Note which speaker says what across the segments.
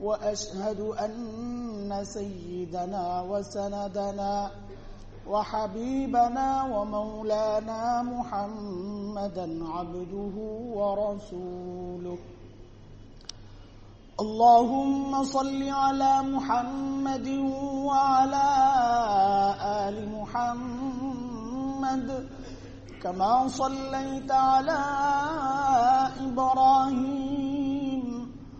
Speaker 1: وأشهد أن سيدنا وسندنا وحبيبنا ومولانا محمدا عبده ورسوله. اللهم صل على محمد وعلى آل محمد كما صليت على إبراهيم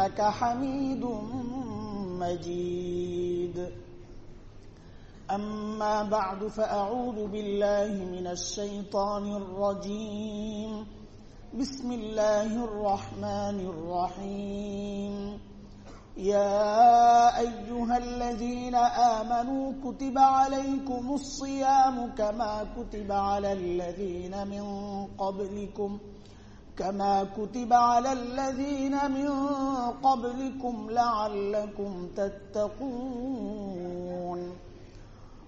Speaker 1: إنك حميد مجيد. أما بعد فأعوذ بالله من الشيطان الرجيم. بسم الله الرحمن الرحيم. يا أيها الذين آمنوا كتب عليكم الصيام كما كتب على الذين من قبلكم. كما كتب على الذين من قبلكم لعلكم تتقون.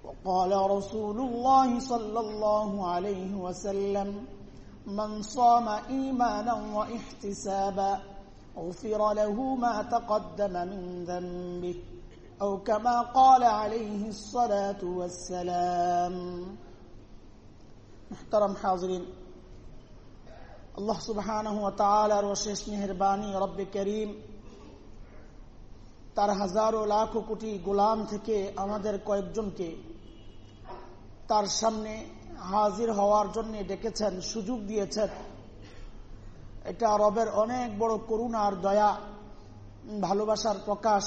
Speaker 1: وقال رسول الله صلى الله عليه وسلم من صام إيمانا واحتسابا غفر له ما تقدم من ذنبه أو كما قال عليه الصلاة والسلام. محترم حاضرين আল্লাহ সুবহানাহু ওয়া তাআলার অশেষ রব্বে করিম। তার হাজারো লাখো কোটি গোলাম থেকে আমাদের কয়েকজনকে তার সামনে হাজির হওয়ার জন্য ডেকেছেন, সুযোগ দিয়েছেন। এটা রবের অনেক বড় করুণার দয়া, ভালোবাসার প্রকাশ।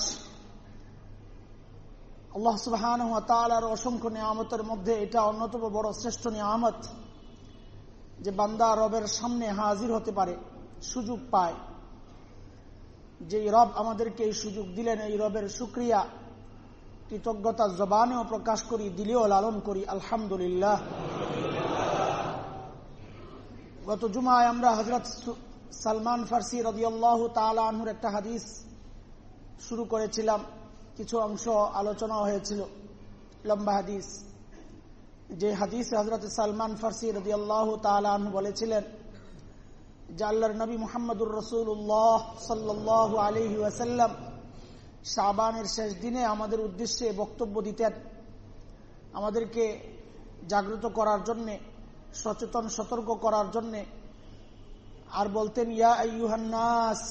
Speaker 1: আল্লাহ তালার অসংখ্য নিয়ামতের মধ্যে এটা অন্যতম বড় শ্রেষ্ঠ নিয়ামত। যে বান্দা রবের সামনে হাজির হতে পারে, সুযোগ পায়। যে রব আমাদেরকে এই সুযোগ দিলেন, এই রবের সুক্রিয়া কৃতজ্ঞতা জবানেও প্রকাশ করি, দিলেও লালন করি, আলহামদুলিল্লাহ। গত জুমায় আমরা হজরত সালমান ফার্সি রদিয়াল্লাহ তালাহুর একটা হাদিস শুরু করেছিলাম। কিছু অংশ আলোচনা হয়েছিল, লম্বা হাদিস। যে হাদিস হজরত সালমান ফার্সি রদি আল্লাহ বলেছিলেন যে নবী মোহাম্মদুর রসুল্লাহ সাল্লাহ আলহি ওয়াসাল্লাম শাবানের শেষ দিনে আমাদের উদ্দেশ্যে বক্তব্য দিতেন। আমাদেরকে জাগ্রত করার জন্যে, সচেতন, সতর্ক করার জন্যে আর বলতেন, ইয়া আইহান্নাস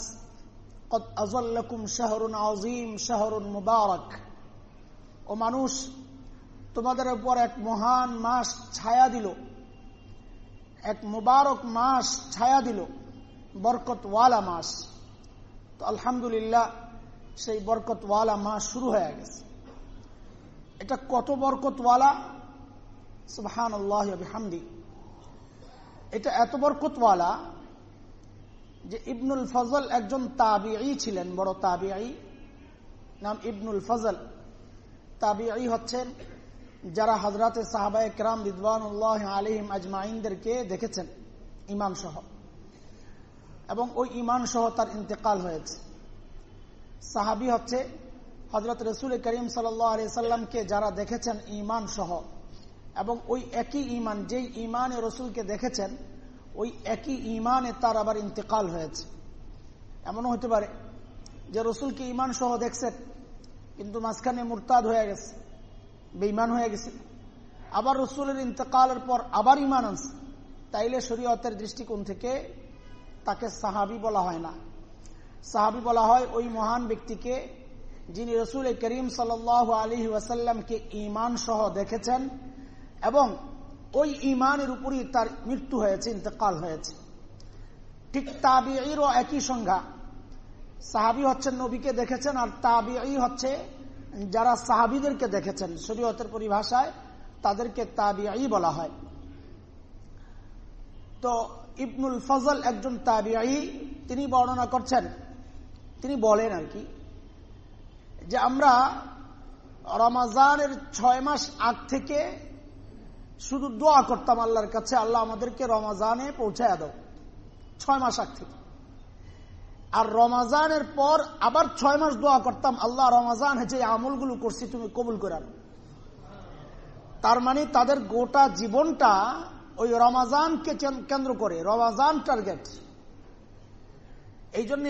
Speaker 1: কত আজল্লাকুম শাহরুন আজিম শাহরুন মুবারক। ও মানুষ তোমাদের উপর এক মহান মাস ছায়া দিল। এক মুবারক মাস ছায়া দিল। বরকতওয়ালা মাস। তো আলহামদুলিল্লাহ, সেই বরকতওয়ালা মাস শুরু হয়ে গেছে। এটা কত বরকতওয়ালা? সুবহান আল্লাহ হামদি এটা এত বরকতওয়ালা যে ইবনুল ফজল একজন তাবিআই ছিলেন, বড় তাবিআই নাম ইবনুল ফজল। তাবিআই হচ্ছেন যারা হজরতে সাহাবায় কেরাম রিদওয়ানুল্লাহ আলিম আজমাইনদেরকে দেখেছেন ইমাম সহ। এবং ওই ইমান সহ তার ইন্তেকাল হয়েছে। সাহাবি হচ্ছে হজরত রসুল করিম সাল্লামকে যারা দেখেছেন ইমান সহ, এবং ওই একই ইমান যেই ইমানে রসুলকে দেখেছেন, ওই একই ইমানে তার আবার ইন্তেকাল হয়েছে। এমনও হতে পারে যে রসুলকে ইমান সহ দেখছেন, কিন্তু মাঝখানে মুরতাদ হয়ে গেছে। বেইমান হয়ে গেছে। আবার রসুলের ইন্তকালের পর আবার ইমান আনছে। তাইলে শরীয়তের দৃষ্টিকোণ থেকে তাকে সাহাবি বলা হয় না। সাহাবি বলা হয় ওই মহান ব্যক্তিকে যিনি রসুল করিম সাল আলী ওয়াসাল্লামকে ইমান সহ দেখেছেন এবং ওই ইমানের উপরই তার মৃত্যু হয়েছে, ইন্তকাল হয়েছে। ঠিক তাবিরও একই সংজ্ঞা। সাহাবি হচ্ছেন নবীকে দেখেছেন আর তাবি হচ্ছে যারা সাহাবিদেরকে দেখেছেন, শরীয়তের পরিভাষায় তাদেরকে তাবিআই বলা হয়। তো ইবনুল ফজল একজন তাবিআই তিনি বর্ণনা করছেন, তিনি বলেন আর কি, যে আমরা রমাজানের ছয় মাস আগ থেকে শুধু দোয়া করতাম আল্লাহর কাছে, আল্লাহ আমাদেরকে রমাজানে পৌঁছায় দাও, ছয় মাস আগ থেকে। আর রমাজানের পর আবার ছয় মাস দোয়া করতাম, আল্লাহ, রমাজান হয়েছে আমলগুলো করছি, তুমি কবুল করার তার মানে তাদের গোটা জীবনটা ওই রমাজানকে কেন্দ্র করে, রমাজান টার্গেট। এই জন্য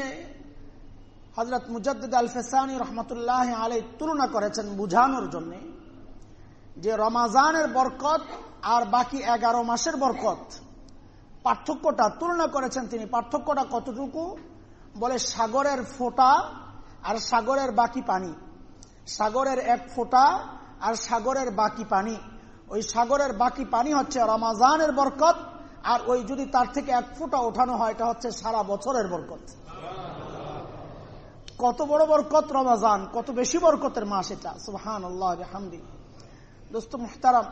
Speaker 1: হজরত মুজাদ্দ আল ফেসানি রহমতুল্লাহ আলাই তুলনা করেছেন বুঝানোর জন্য যে রমাজানের বরকত আর বাকি এগারো মাসের বরকত পার্থক্যটা তুলনা করেছেন তিনি। পার্থক্যটা কতটুকু? বলে সাগরের ফোটা আর সাগরের বাকি পানি। সাগরের এক ফোটা আর সাগরের বাকি পানি। ওই সাগরের বাকি পানি হচ্ছে রমাজানের বরকত, আর ওই যদি তার থেকে এক ফুটা ওঠানো হয়, এটা হচ্ছে সারা বছরের বরকত। কত বড় বরকত রমাজান, কত বেশি বরকতের মাস এটা। সুহান আল্লাহ হামদি দোস্ত মুহতারাম,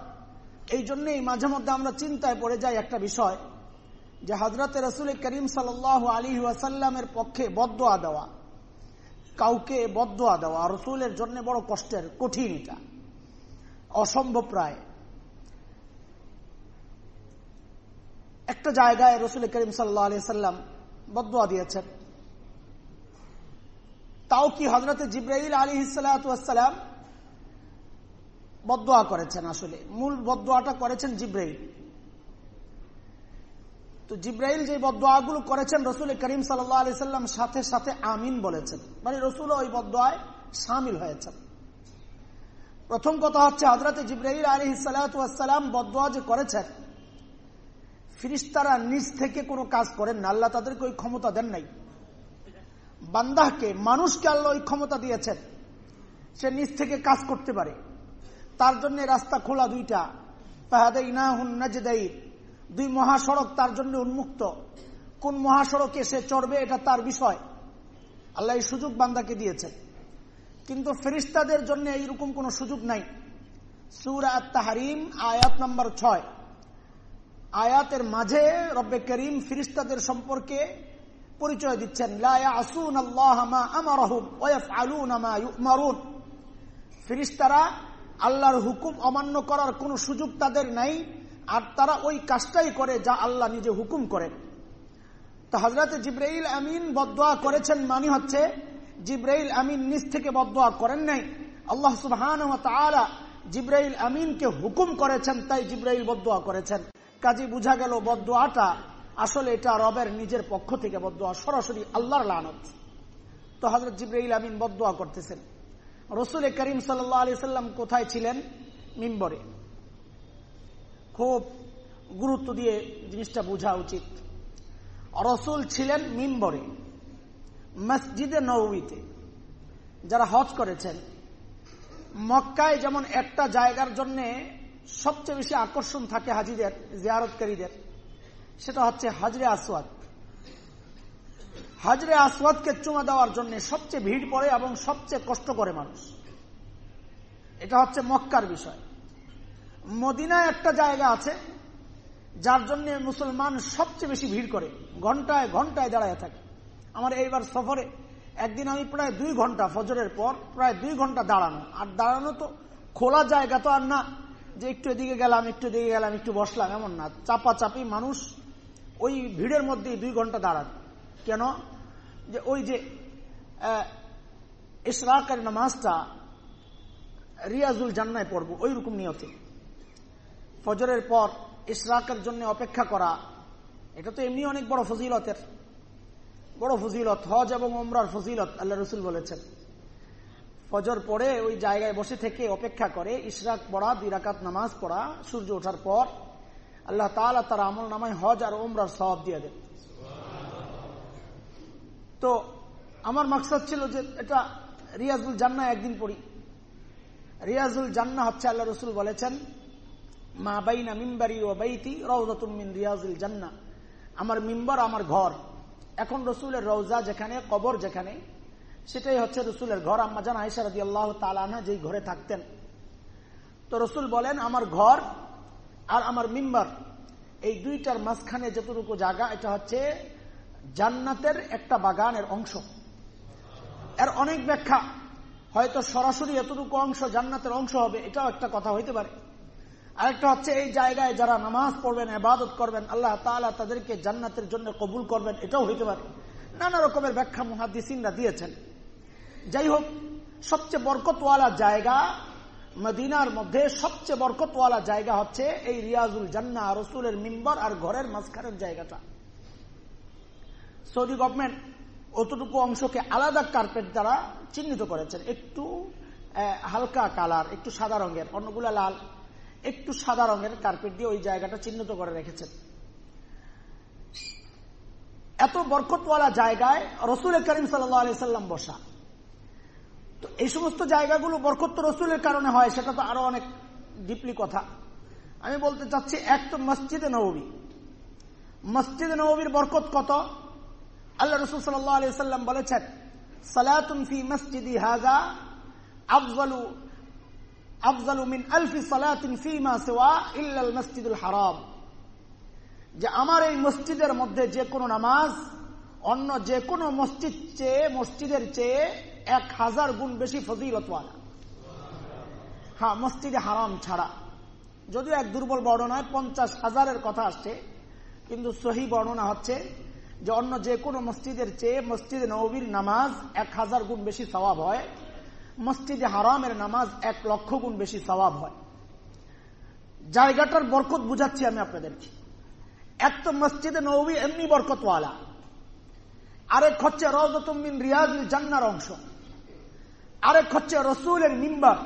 Speaker 1: এই জন্যই মাঝে মধ্যে আমরা চিন্তায় পড়ে যাই একটা বিষয়। যে হজরত রসুল করিম সাল আলী ওয়াসাল্লামের পক্ষে বদোয়া দেওয়া, কাউকে বদোয়া দেওয়া রসুলের জন্য বড় কষ্টের, কঠিন এটা। অসম্ভব প্রায়। একটা জায়গায় রসুল করিম সাল্লাহ আলি সাল্লাম বদোয়া দিয়েছেন। তাও কি হজরত জিব্রাইল আলী সালাম বদোয়া করেছেন আসলে? মূল বদোয়াটা করেছেন জিব্রাইল। তো জিব্রাইল যে বদোয়াগুলো করেছেন, রসুল করিম সাল্লাম সাথে সাথে আমিন বলেছেন। মানে রসুল ওই বদোয়ায় সামিল হয়েছেন। প্রথম কথা হচ্ছে হজরত জিব্রাহিল আলী সালাম বদোয়া যে করেছেন, ফিরিস্তারা নিজ থেকে কোনো কাজ করেন না। আল্লাহ তাদেরকে ওই ক্ষমতা দেন নাই। বান্দাহকে মানুষকে আল্লাহ ওই ক্ষমতা দিয়েছেন। সে নিজ থেকে কাজ করতে পারে। তার জন্য রাস্তা খোলা দুইটা। দুই মহাসড়ক তার জন্য উন্মুক্ত। কোন মহাসড়কে সে চড়বে এটা তার বিষয়। আল্লাহ এই সুযোগ বান্দাকে দিয়েছে কিন্তু ফেরিস্তাদের জন্য এইরকম কোন সুযোগ নাই। সুর তাহারিম আয়াত নম্বর ছয়। আয়াতের মাঝে রব্বে করিম ফিরিস্তাদের সম্পর্কে পরিচয় দিচ্ছেন। ফিরিস্তারা আল্লাহর হুকুম অমান্য করার কোন সুযোগ তাদের নাই। আর তারা ওই কাজটাই করে যা আল্লাহ নিজে হুকুম করেন তো হজরত জিব্রাইল আমিন বদোয়া করেছেন মানে হচ্ছে, জিব্রাইল আমিন নিজ থেকে বদোয়া করেন নাই। আল্লাহ সুবহান জিব্রাইল আমিনকে হুকুম করেছেন, তাই জিব্রাইল বদোয়া করেছেন। কাজী বুঝা গেল বদোয়াটা আসলে এটা রবের নিজের পক্ষ থেকে বদোয়া সরাসরি আল্লাহর লানত। তো হজরত জিব্রাইল আমিন বদোয়া করতেছেন। রসুল করিম সাল্লাহ আলি সাল্লাম কোথায় ছিলেন? মিম্বরে। খুব গুরুত্ব দিয়ে জিনিসটা বোঝা উচিত। রসুল ছিলেন মিম্বরে, মসজিদে নৌতে যারা হজ করেছেন। মক্কায় যেমন একটা জায়গার জন্য সবচেয়ে বেশি আকর্ষণ থাকে হাজিদের, জিয়ারতকারীদের, সেটা হচ্ছে হাজরে আসওয়াদ। হাজরে আসওয়াদকে চুমা দেওয়ার জন্য সবচেয়ে ভিড় পড়ে এবং সবচেয়ে কষ্ট করে মানুষ। এটা হচ্ছে মক্কার বিষয়। মদিনায় একটা জায়গা আছে, যার জন্য মুসলমান সবচেয়ে বেশি ভিড় করে, ঘন্টায় ঘন্টায় দাঁড়ায় থাকে। আমার এইবার সফরে একদিন আমি প্রায় দুই ঘণ্টা ফজরের পর প্রায় দুই ঘণ্টা দাঁড়ানো। আর দাঁড়ানো তো খোলা জায়গা তো আর না, যে একটু এদিকে গেলাম, একটু এদিকে গেলাম, একটু বসলাম, এমন না। চাপা চাপি মানুষ ওই ভিড়ের মধ্যে দুই ঘণ্টা দাঁড়ান কেন? যে ওই যে ইশরাকের নামাজটা রিয়াজুল জান্নায় পড়ব ওই রকম নিয়তে। ফজরের পর ইশরাকের জন্য অপেক্ষা করা, এটা তো এমনি অনেক বড় ফজিলতের। বড় ফজিলত, হজ এবং ওমরার ফজিলত, আল্লাহ রসুল বলেছেন। ফজর পড়ে ওই জায়গায় বসে থেকে অপেক্ষা করে, ইশরাক পড়া, দুই রাকাত নামাজ পড়া, সূর্য ওঠার পর আল্লাহ তালা তার আমল নামায় হজ আর ওমরার সব দিয়ে দেন। তো আমার মাকসাদ ছিল যে এটা রিয়াজুল জান্না একদিন পড়ি। রিয়াজুল জান্না হচ্ছে আল্লাহ রসুল বলেছেন মা বাইনা মিম্বারি ও বাইতি রৌদতুমিন রিয়াজুল জান্না আমার মিম্বর, আমার ঘর। এখন রসুলের রৌজা যেখানে, কবর যেখানে, সেটাই হচ্ছে রসুলের ঘর। আম্মা জান আয়সা রদি আল্লাহ তালানা যেই ঘরে থাকতেন। তো রসুল বলেন, আমার ঘর আর আমার মিম্বার, এই দুইটার মাঝখানে যতটুকু জায়গা, এটা হচ্ছে জান্নাতের একটা বাগানের অংশ। এর অনেক ব্যাখ্যা। হয়তো সরাসরি এতটুকু অংশ জান্নাতের অংশ হবে, এটাও একটা কথা হইতে পারে। আরেকটা হচ্ছে এই জায়গায় যারা নামাজ পড়বেন এবাদত করবেন, আল্লাহ তালা তাদেরকে জান্নাতের জন্য কবুল করবেন, এটাও হইতে পারে। নানা রকমের ব্যাখ্যা মহাদিসিনরা দিয়েছেন। যাই হোক, সবচেয়ে বরকতওয়ালা জায়গা মদিনার মধ্যে সবচেয়ে বরকতওয়ালা জায়গা হচ্ছে এই রিয়াজুল জান্না রসুলের মিম্বর আর ঘরের মাঝখানের জায়গাটা। সৌদি গভর্নমেন্ট অতটুকু অংশকে আলাদা কার্পেট দ্বারা চিহ্নিত করেছেন। একটু হালকা কালার, একটু সাদা রঙের, অন্যগুলা লাল। একটু সাদা রঙের কার্পেট দিয়ে ওই জায়গাটা চিহ্নিত করে রেখেছেন। এত বরকতওয়ালা জায়গায় রসুল করিম সাল্লাম বসা। তো এই সমস্ত জায়গাগুলো বরকত রসুলের কারণে হয়, সেটা তো আরও অনেক ডিপলি কথা। আমি বলতে চাচ্ছি, এক তো মসজিদে নবী মসজিদে নবীর বরকত কত? আল্লাহ রসুল সাল্লাম বলেছেন, সালাতুন ফি মসজিদি হাজা আফজালু আফজালু মিন আলফি সালাতিন ফিমা সেওয়া ইল্লাল মসজিদুল হারাম। যে আমার এই মসজিদের মধ্যে যে কোনো নামাজ, অন্য যে কোনো মসজিদ চেয়ে, মসজিদের চেয়ে এক হাজার গুণ বেশি ফজিলতওয়ালা। হ্যাঁ মসজিদে হারাম ছাড়া। যদিও এক দুর্বল বর্ণনায় পঞ্চাশ হাজারের কথা আসছে, কিন্তু সহি বর্ণনা হচ্ছে যে অন্য যে কোনো মসজিদের চেয়ে মসজিদে নবীর নামাজ এক হাজার গুণ বেশি সবাব হয়। মসজিদে হারামের নামাজ এক লক্ষ গুণ বেশি সবাব হয়। জায়গাটার বরকত বুঝাচ্ছি আমি আপনাদেরকে। এক তো মসজিদে নবী এমনি বরকতওয়ালা। আরেক হচ্ছে রওদতুমিন রিয়াজুল জান্নার অংশ। আরেক হচ্ছে রসুলের মিম্বার।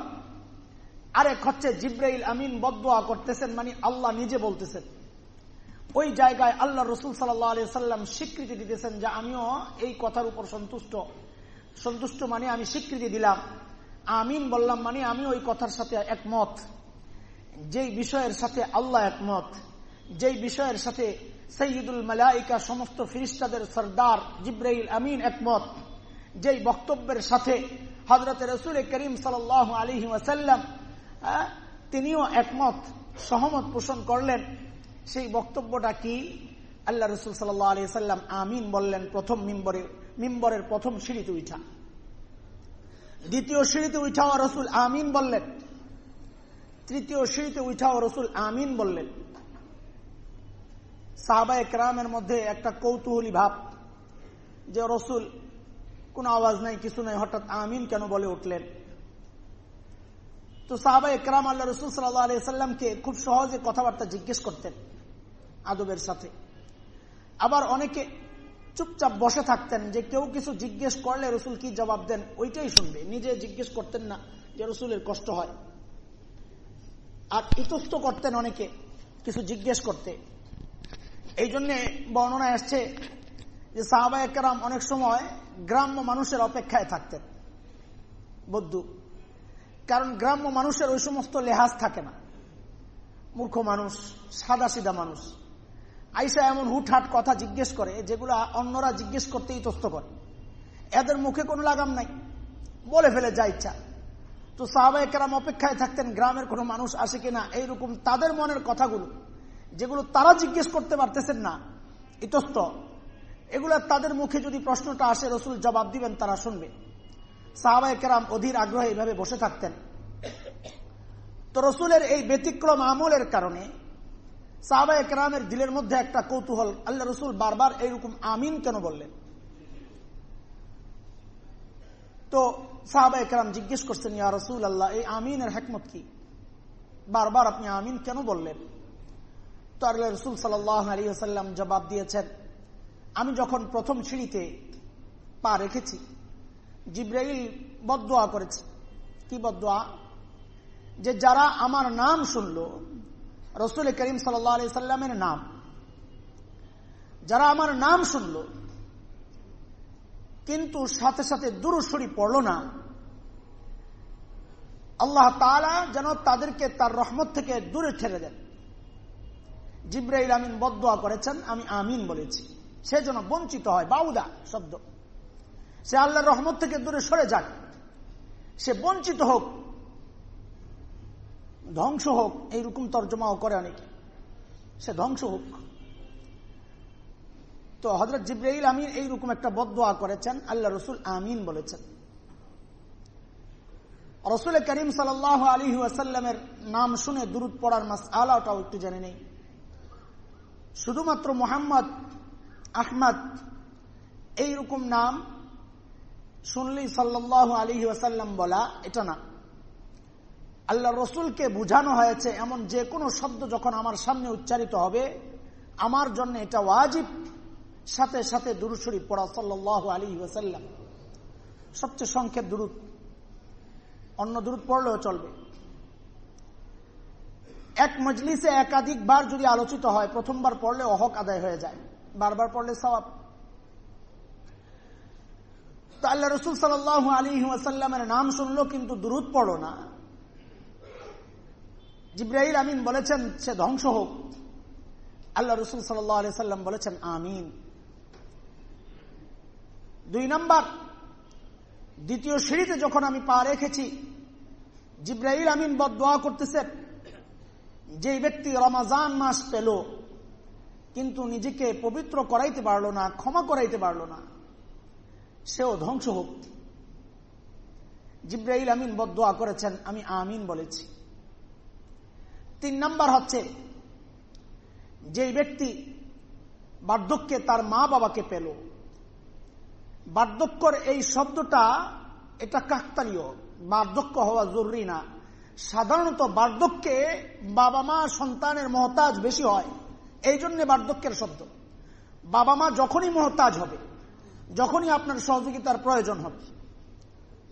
Speaker 1: আরেক হচ্ছে জিব্রাইল আমিন বদোয়া করতেছেন মানে আল্লাহ নিজে বলতেছেন। ওই জায়গায় আল্লাহ রসুল সাল্লাম স্বীকৃতি দিতেছেন যে আমিও এই কথার উপর সন্তুষ্ট। সন্তুষ্ট মানে আমি স্বীকৃতি দিলাম। আমিন বললাম মানে আমি ওই কথার সাথে একমত। যেই বিষয়ের সাথে আল্লাহ একমত, যেই বিষয়ের সাথে সৈয়দুল মালাইকা সমস্ত ফিরিস্তাদের সর্দার জিব্রাইল আমিন একমত, যেই বক্তব্যের সাথে হজরত রসুল করিম সাল আলী ওয়াসাল্লাম তিনিও একমত, সহমত পোষণ করলেন। সেই বক্তব্যটা কি? আল্লাহ রসুল সাল্লাহ আলি সাল্লাম আমিন বললেন প্রথম মিম্বরের মিম্বরের প্রথম সিঁড়িতে উঠা। দ্বিতীয় সিঁড়িতে উঠাও রসুল আমিন বললেন। তৃতীয় সিঁড়িতে উঠাও রসুল আমিন বললেন। সাহাবা একরামের মধ্যে একটা কৌতূহলী ভাব যে রসুল, কোন আওয়াজ নাই, কিছু নাই, হঠাৎ আমিন কেন বলে উঠলেন? তো সাহাবা একরাম আল্লাহ রসুল সাল্লাহ আলি সাল্লামকে খুব সহজে কথাবার্তা জিজ্ঞেস করতেন আদবের সাথে। আবার অনেকে চুপচাপ বসে থাকতেন যে কেউ কিছু জিজ্ঞেস করলে রসুল কি জবাব দেন, ওইটাই শুনবে। নিজে জিজ্ঞেস করতেন না যে রসুলের কষ্ট হয়। আর ইতস্ত করতেন অনেকে, কিছু জিজ্ঞেস করতে। এই জন্য বর্ণনা আসছে যে সাহাবা একরাম অনেক সময় গ্রাম্য মানুষের অপেক্ষায় থাকতেন বদ্ধু কারণ গ্রাম্য মানুষের ওই সমস্ত লেহাজ থাকে না। মূর্খ মানুষ সাদা সিধা মানুষ। আইসা এমন হুটহাট কথা জিজ্ঞেস করে, যেগুলা অন্যরা জিজ্ঞেস করতে ইতস্ত করে। এদের মুখে কোনো লাগাম নাই। বলে ফেলে যা ইচ্ছা। তো সাহাবা অপেক্ষায় থাকতেন, গ্রামের কোনো মানুষ আসে কিনা, এইরকম তাদের মনের কথাগুলো, যেগুলো তারা জিজ্ঞেস করতে পারতেছেন না, ইতস্ত। এগুলা তাদের মুখে যদি প্রশ্নটা আসে, রসুল জবাব দিবেন, তারা শুনবে। সাহাবা একরাম অধীর আগ্রহে এইভাবে বসে থাকতেন। তো রসুলের এই ব্যতিক্রম আমলের কারণে সাহাবা একরামের দিলের মধ্যে একটা কৌতূহল, আল্লাহ রসুল বারবার এইরকম আমিন কেন বললেন? তো সাহাবা একরাম জিজ্ঞেস করছেন, ইয়া রসুল আল্লাহ এই আমিনের হেকমত কি? বারবার আপনি আমিন কেন বললেন? তো আল্লাহ রসুল আসাল্লাম জবাব দিয়েছেন, আমি যখন প্রথম সিঁড়িতে পা রেখেছি, জিব্রাইল বদোয়া করেছে। কি বদোয়া যে যারা আমার নাম শুনল রসুল করিম সাল্লামের নাম। যারা আমার নাম শুনল, কিন্তু সাথে সাথে দুরুসরি পড়ল না, আল্লাহ তালা যেন তাদেরকে তার রহমত থেকে দূরে ঠেলে দেন। জিব্রাইল আমিন বদোয়া করেছেন, আমি আমিন বলেছি। সে যেন বঞ্চিত হয়, বাউদা শব্দ। সে আল্লাহর রহমত থেকে দূরে সরে যাক। সে বঞ্চিত হোক ধ্বংস হোক এইরকম তর্জমাও করে অনেকে। সে ধ্বংস হোক তো হজরত জিব্রাইল আমিন এইরকম একটা বদোয়া করেছেন, আল্লাহ রসুল আমিন বলেছেন। রসুল করিম সাল আলী আসাল্লামের নাম শুনে দূরত পড়ার মাস আলাটাও একটু জেনে নেই। শুধুমাত্র মোহাম্মদ, আহমদ এইরকম নাম শুনলি সাল্লাহ আলী ওয়াসাল্লাম বলা, এটা না। আল্লাহ রসুলকে বুঝানো হয়েছে এমন যে কোনো শব্দ যখন আমার সামনে উচ্চারিত হবে, আমার জন্য এটা ওয়াজিব। সাথে সাথে দুরুশরী পড়া সাল্লাহ আলী ওয়াসাল্লাম। সবচেয়ে সংক্ষেপ দূরত অন্য দূরত পড়লেও চলবে। এক মজলিসে একাধিকবার যদি আলোচিত হয়, প্রথমবার পড়লে অহক আদায় হয়ে যায়। বারবার পড়লে সবাব তো আল্লাহ রসুল সাল আলী ওয়াসাল্লামের নাম শুনলো কিন্তু দূরত পড়ো না। জিব্রাহিল আমিন বলেছেন, সে ধ্বংস হোক। আল্লাহ রসুল সাল্লাহ সাল্লাম বলেছেন, আমিন। দুই নম্বর, দ্বিতীয় সিঁড়িতে যখন আমি পা রেখেছি জিব্রাহিল আমিন বদোয়া করতেছে যে ব্যক্তি রমাজান মাস পেল, কিন্তু নিজেকে পবিত্র করাইতে পারল না, ক্ষমা করাইতে পারল না, সেও ধ্বংস হোক। জিব্রাহিল আমিন বদোয়া করেছেন, আমি আমিন বলেছি। তিন নাম্বার হচ্ছে যে ব্যক্তি বার্ধক্যে তার মা বাবাকে পেল, বার্ধক্যর এই শব্দটা এটা কাকতালীয়, বার্ধক্য হওয়া জরুরি না। সাধারণত বার্ধক্যে বাবা মা সন্তানের মহতাজ বেশি হয়, এই জন্য বার্ধক্যের শব্দ। বাবা মা যখনই মহতাজ হবে, যখনই আপনার সহযোগিতার প্রয়োজন হবে।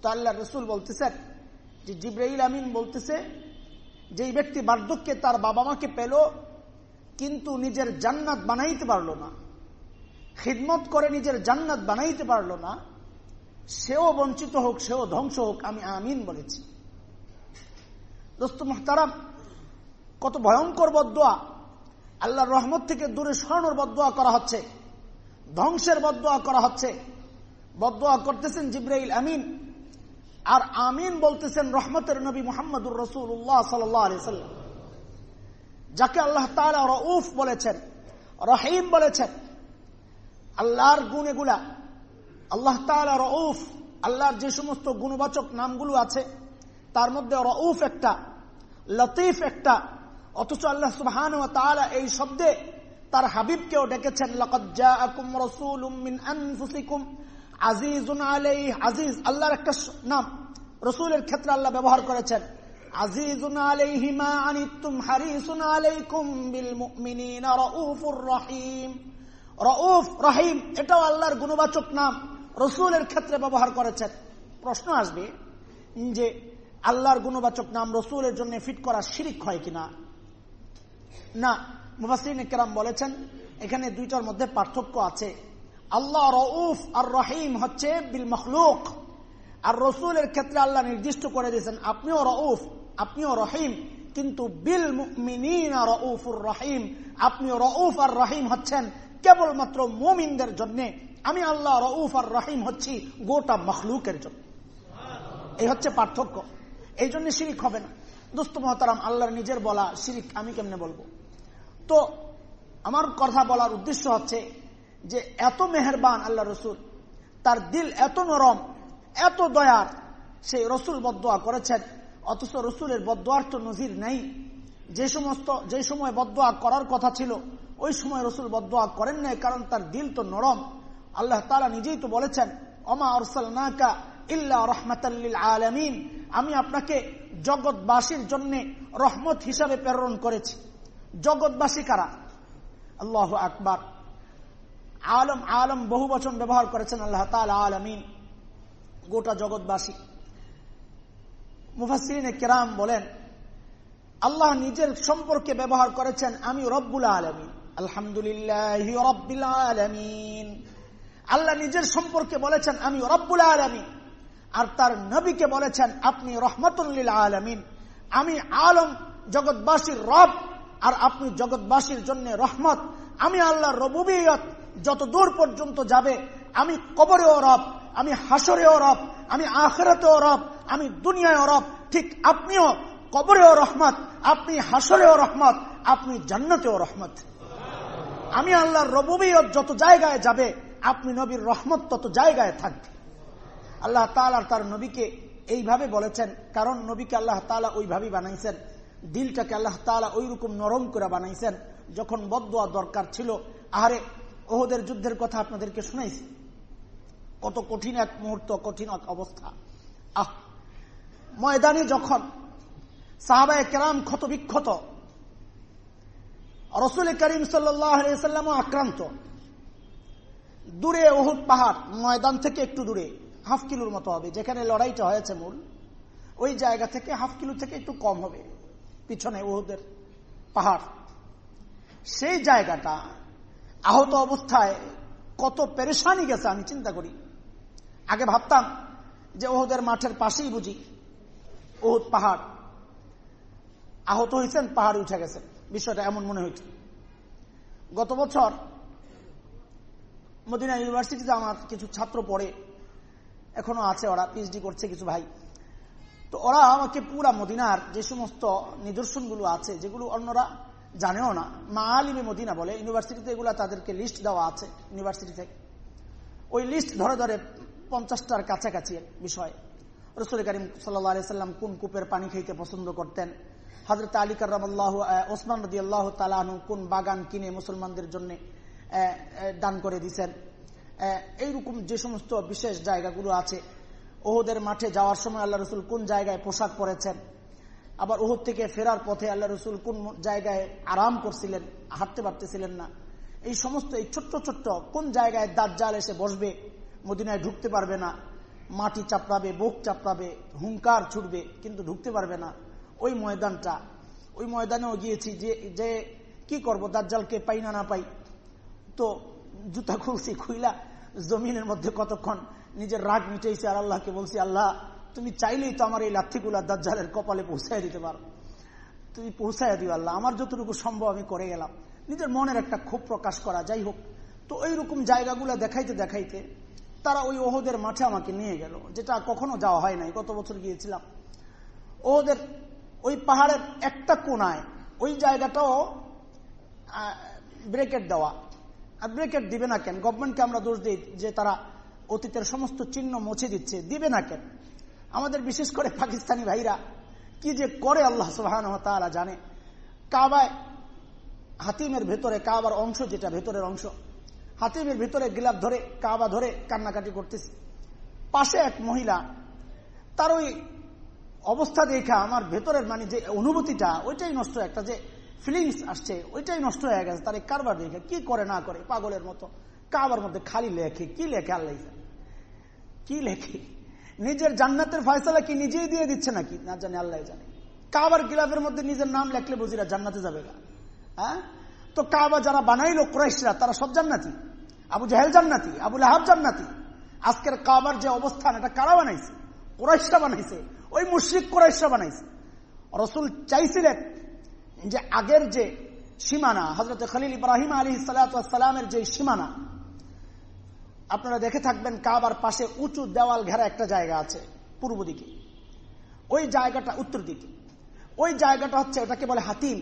Speaker 1: তো আল্লাহ রসুল বলতেছেন যে জিব্রাহিল আমিন বলতেছে যেই ব্যক্তি বার্ধক্যে তার বাবা মাকে পেল, কিন্তু নিজের জান্নাত বানাইতে পারল না, খিদমত করে নিজের জান্নাত বানাইতে পারল না, সেও বঞ্চিত হোক, সেও ধ্বংস হোক, আমি আমিন বলেছি। দোস্ত মোহতারাম, কত ভয়ঙ্কর বদোয়া আল্লাহর রহমত থেকে দূরে সরানোর বদোয়া করা হচ্ছে, ধ্বংসের বদোয়া করা হচ্ছে। বদোয়া করতেছেন জিব্রাইল আমিন। আর আমিন বলতেছেন রহমতের নবী মোহাম্মদুর রসুল্লাহ সাল্লাম। যাকে আল্লাহ রউফ বলেছেন, রহিম বলেছেন, আল্লাহর গুণ এগুলা আল্লাহ রউফ, আল্লাহর যে সমস্ত গুণবাচক নামগুলো আছে, তার মধ্যে রউফ একটা, লতিফ একটা, অথচ আল্লাহ সুবহান এই শব্দে তার হাবিবকেও ডেকেছেন আজিজুন আলাই আজিজ, আল্লাহর একটা নাম। রসুলের ক্ষেত্রে আল্লাহ ব্যবহার করেছেন, আজিজুন আলাইহিমা আনিতুম হারিসুন আলাইকুম বিল মুমিনিনা রাউফুর রহিম। রউফ, রহিম, এটাও আল্লাহর গুণবাচক নাম। রসুলের ক্ষেত্রে ব্যবহার করেছেন। প্রশ্ন আসবে যে আল্লাহর গুণবাচক নাম রসুলের জন্য ফিট করা শিরিক হয় কিনা? না মুফাসিন কেরাম বলেছেন, এখানে দুইটার মধ্যে পার্থক্য আছে। আল্লাহ রউফ আর রহিম হচ্ছে বিল মখলুক। আর রসুলের ক্ষেত্রে আল্লাহ নির্দিষ্ট করে দিয়েছেন, আপনিও রউফ, আপনিও রহিম, কিন্তু বিল রউফুর রহিম। আপনিও রউফ আর রহিম হচ্ছেন কেবলমাত্র মোমিনদের জন্য। আমি আল্লাহ রউফ আর রহিম হচ্ছি গোটা মখলুকের জন্য। এই হচ্ছে পার্থক্য। এই জন্য শিরিক হবে না। দোস্ত মহতারাম, আল্লাহর নিজের বলা শিরিক আমি কেমনে বলব? তো আমার কথা বলার উদ্দেশ্য হচ্ছে যে এত মেহরবান আল্লাহ রসুল, তার দিল এত নরম, এত দয়ার, সেই রসুল বদোয়া করেছেন। অথচ রসুলের বদোয়ার তো নজির নেই। যে সমস্ত, যে সময় বদোয়া করার কথা ছিল, ওই সময় রসুল বদোয়া করেন নাই, কারণ তার দিল তো নরম। আল্লাহ তালা নিজেই তো বলেছেন অমা অরসাল নাকা ইল্লা রহমাতাল্লিল আলমিন। আমি আপনাকে জগৎবাসীর জন্য রহমত হিসাবে প্রেরণ করেছি। জগৎবাসী কারা? আল্লাহ আকবার। আলম আলম বহু বচন ব্যবহার করেছেন আল্লাহ আলমিন। গোটা জগৎবাসী। মুফাসিন কেরাম বলেন, আল্লাহ নিজের সম্পর্কে ব্যবহার করেছেন, আমি রব্বুল আলমিন। আলহামদুলিল্লাহ আলমিন। আল্লাহ নিজের সম্পর্কে বলেছেন, আমি রব্বুল আলমিন। আর তার নবীকে বলেছেন, আপনি রহমতুল্লিল আলমিন। আমি আলম, জগৎবাসীর রব, আর আপনি জগৎবাসীর জন্য রহমত। আমি আল্লাহ রবুবিয়ত যত দূর পর্যন্ত যাবে, আমি কবরেও রব, আমি হাসরেও রব, আমি আখরাতেও রব, আমি দুনিয়ায় রব, ঠিক আপনিও কবরেও রহমত, আপনি হাসরেও রহমত, আপনি জান্নাতেও রহমত। আমি আল্লাহর রবুবিয়ত যত জায়গায় যাবে, আপনি নবীর রহমত তত জায়গায় থাকবে। আল্লাহ তালা তার নবীকে এইভাবে বলেছেন, কারণ নবীকে আল্লাহ তালা ওইভাবেই বানাইছেন। দিলটাকে আল্লাহ তালা ওই রকম নরম করে বানাইছেন, যখন বদোয়া দরকার ছিল, আহারে ওহদের যুদ্ধের কথা আপনাদেরকে শুনাইছি কত কঠিন এক মুহূর্ত, কঠিন এক অবস্থা। আহ, ময়দানে যখন সাহাবায় কেরাম ক্ষত বিক্ষত রসুল করিম সাল্লাম আক্রান্ত, দূরে ওহুদ পাহাড়, ময়দান থেকে একটু দূরে, হাফ কিলোর মতো হবে, যেখানে লড়াইটা হয়েছে মূল, ওই জায়গা থেকে হাফ কিলো থেকে একটু কম হবে, পিছনে ওহুদের পাহাড়। সেই জায়গাটা আহত অবস্থায় কত পেরেশানি গেছে আমি চিন্তা করি। আগে ভাবতাম যে ওহদের মাঠের পাশেই বুঝি, ওহুদ পাহাড়। আহত হয়েছেন পাহাড়ে উঠে গেছেন। বিষয়টা এমন মনে হয়েছে গত বছর মদিনা ইউনিভার্সিটিতে আমার কিছু ছাত্র পড়ে, এখনও আছে ওরা পিএইচডি করছে কিছু ভাই। তো ওরা আমাকে পুরা মদিনার যে সমস্ত নিদর্শনগুলো আছে, যেগুলো অন্যরা জানেও না। মা আলিমে মদিনা বলে, ইউনিভার্সিটিতে এগুলো তাদেরকে লিস্ট দেওয়া আছে ইউনিভার্সিটি থেকে ওই লিস্ট ধরে ধরে পঞ্চাশটার কাছাকাছি বিষয়। রসুল করিম সাল্লাম কোন কূপের পানি খাইতে পছন্দ করতেন? হজরত আলী কার্লাহ ওসমান রদি আল্লাহ তালাহনু কোন বাগান কিনে মুসলমানদের জন্য দান করে দিচ্ছেন এইরকম যে সমস্ত বিশেষ জায়গাগুলো আছে, ওহুদের মাঠে যাওয়ার সময় আল্লাহ রসুল কোন জায়গায় পোশাক পরেছেন? আবার ওহুদ থেকে ফেরার পথে আল্লাহ রসুল কোন জায়গায় আরাম করছিলেন, হাঁটতে পারতেছিলেন না। এই সমস্ত, এই ছোট্ট ছোট্ট কোন জায়গায় দাঁত জাল এসে বসবে, মদিনায় ঢুকতে পারবে না। মাটি চাপড়াবে, বুক চাপড়াবে, হুঙ্কার ছুটবে, কিন্তু ঢুকতে পারবে না। ওই ময়দানটা, ওই ময়দানেও গিয়েছি যে যে কি করব, দাজ্জালকে পাই না না পাই। তো জুতা খুলছি, খুইলা জমিনের মধ্যে কতক্ষণ নিজের রাগ মিটাইছে আর আল্লাহকে বলছি, আল্লাহ তুমি চাইলেই তো আমার এই লাথিগুলা দাজ্জালের কপালে পৌঁছায় দিতে পারো। তুমি পৌঁছায় দিও আল্লাহ, আমার যতটুকু সম্ভব আমি করে গেলাম। নিজের মনের একটা ক্ষোভ প্রকাশ করা, যাই হোক। তো ওই রকম জায়গাগুলো দেখাইতে দেখাইতে তারা ওই ওহদের মাঠে আমাকে নিয়ে গেল, যেটা কখনো যাওয়া হয় নাই গত বছর গিয়েছিলাম। ওদের ওই পাহাড়ের একটা কোনায়, ওই জায়গাটাও ব্রেকেট দেওয়া। আর ব্রেকেট দিবে না কেন? গভর্নমেন্টকে আমরা দোষ দিই যে তারা অতীতের সমস্ত চিহ্ন মুছে দিচ্ছে, দিবে না কেন? আমাদের বিশেষ করে পাকিস্তানি ভাইরা, কি যে করে আল্লাহ সুহান তারা জানে। কাবায় হাতিমের ভেতরে, কাবার অংশ যেটা ভেতরের অংশ, হাতিমের ভেতরে গিলাপ ধরে, কাবা ধরে কান্নাকাটি করতেছে। পাশে এক মহিলা, তার ওই অবস্থা দেখা, আমার ভেতরের মানে যে অনুভূতিটা, ওইটাই নষ্ট একটা যে ফিলিংস আসছে, ওইটাই নষ্ট হয়ে গেছে, তার কারবার দেখে, কি করে না করে, পাগলের মতো। কাবার মধ্যে খালি লেখে, কি লেখে আল্লাহ? কি লেখে? নিজের জান্নাতের ফয়সলা কি নিজেই দিয়ে দিচ্ছে নাকি? না জানে আল্লাহ জানে। কাবার গিলাফের মধ্যে নিজের নাম লেখলে বুঝিরা জান্নাতে যাবে না হ্যাঁ? তো কাবা যারা বানাইলো ক্রাইশরা, তারা সব জান্নাতি? আবু জাহেল জান্নাতি? আবুল আহাব জান্নাতি? আজকের কাবার যে অবস্থান, এটা কারা বানাইছে? কোরাইশরা বানাইছে। ওই মুশ্রিক কোরাইশরা বানাইছে। রসুল চাইছিলেন যে আগের যে সীমানা হজরত খলিল ইব্রাহিম আলী সালামের যে সীমানা আপনারা দেখে থাকবেন কাবার পাশে উঁচু দেওয়াল ঘেরা একটা জায়গা আছে, পূর্ব দিকে। ওই জায়গাটা উত্তর দিকে। ওই জায়গাটা হচ্ছে ওটাকে বলে হাতিম।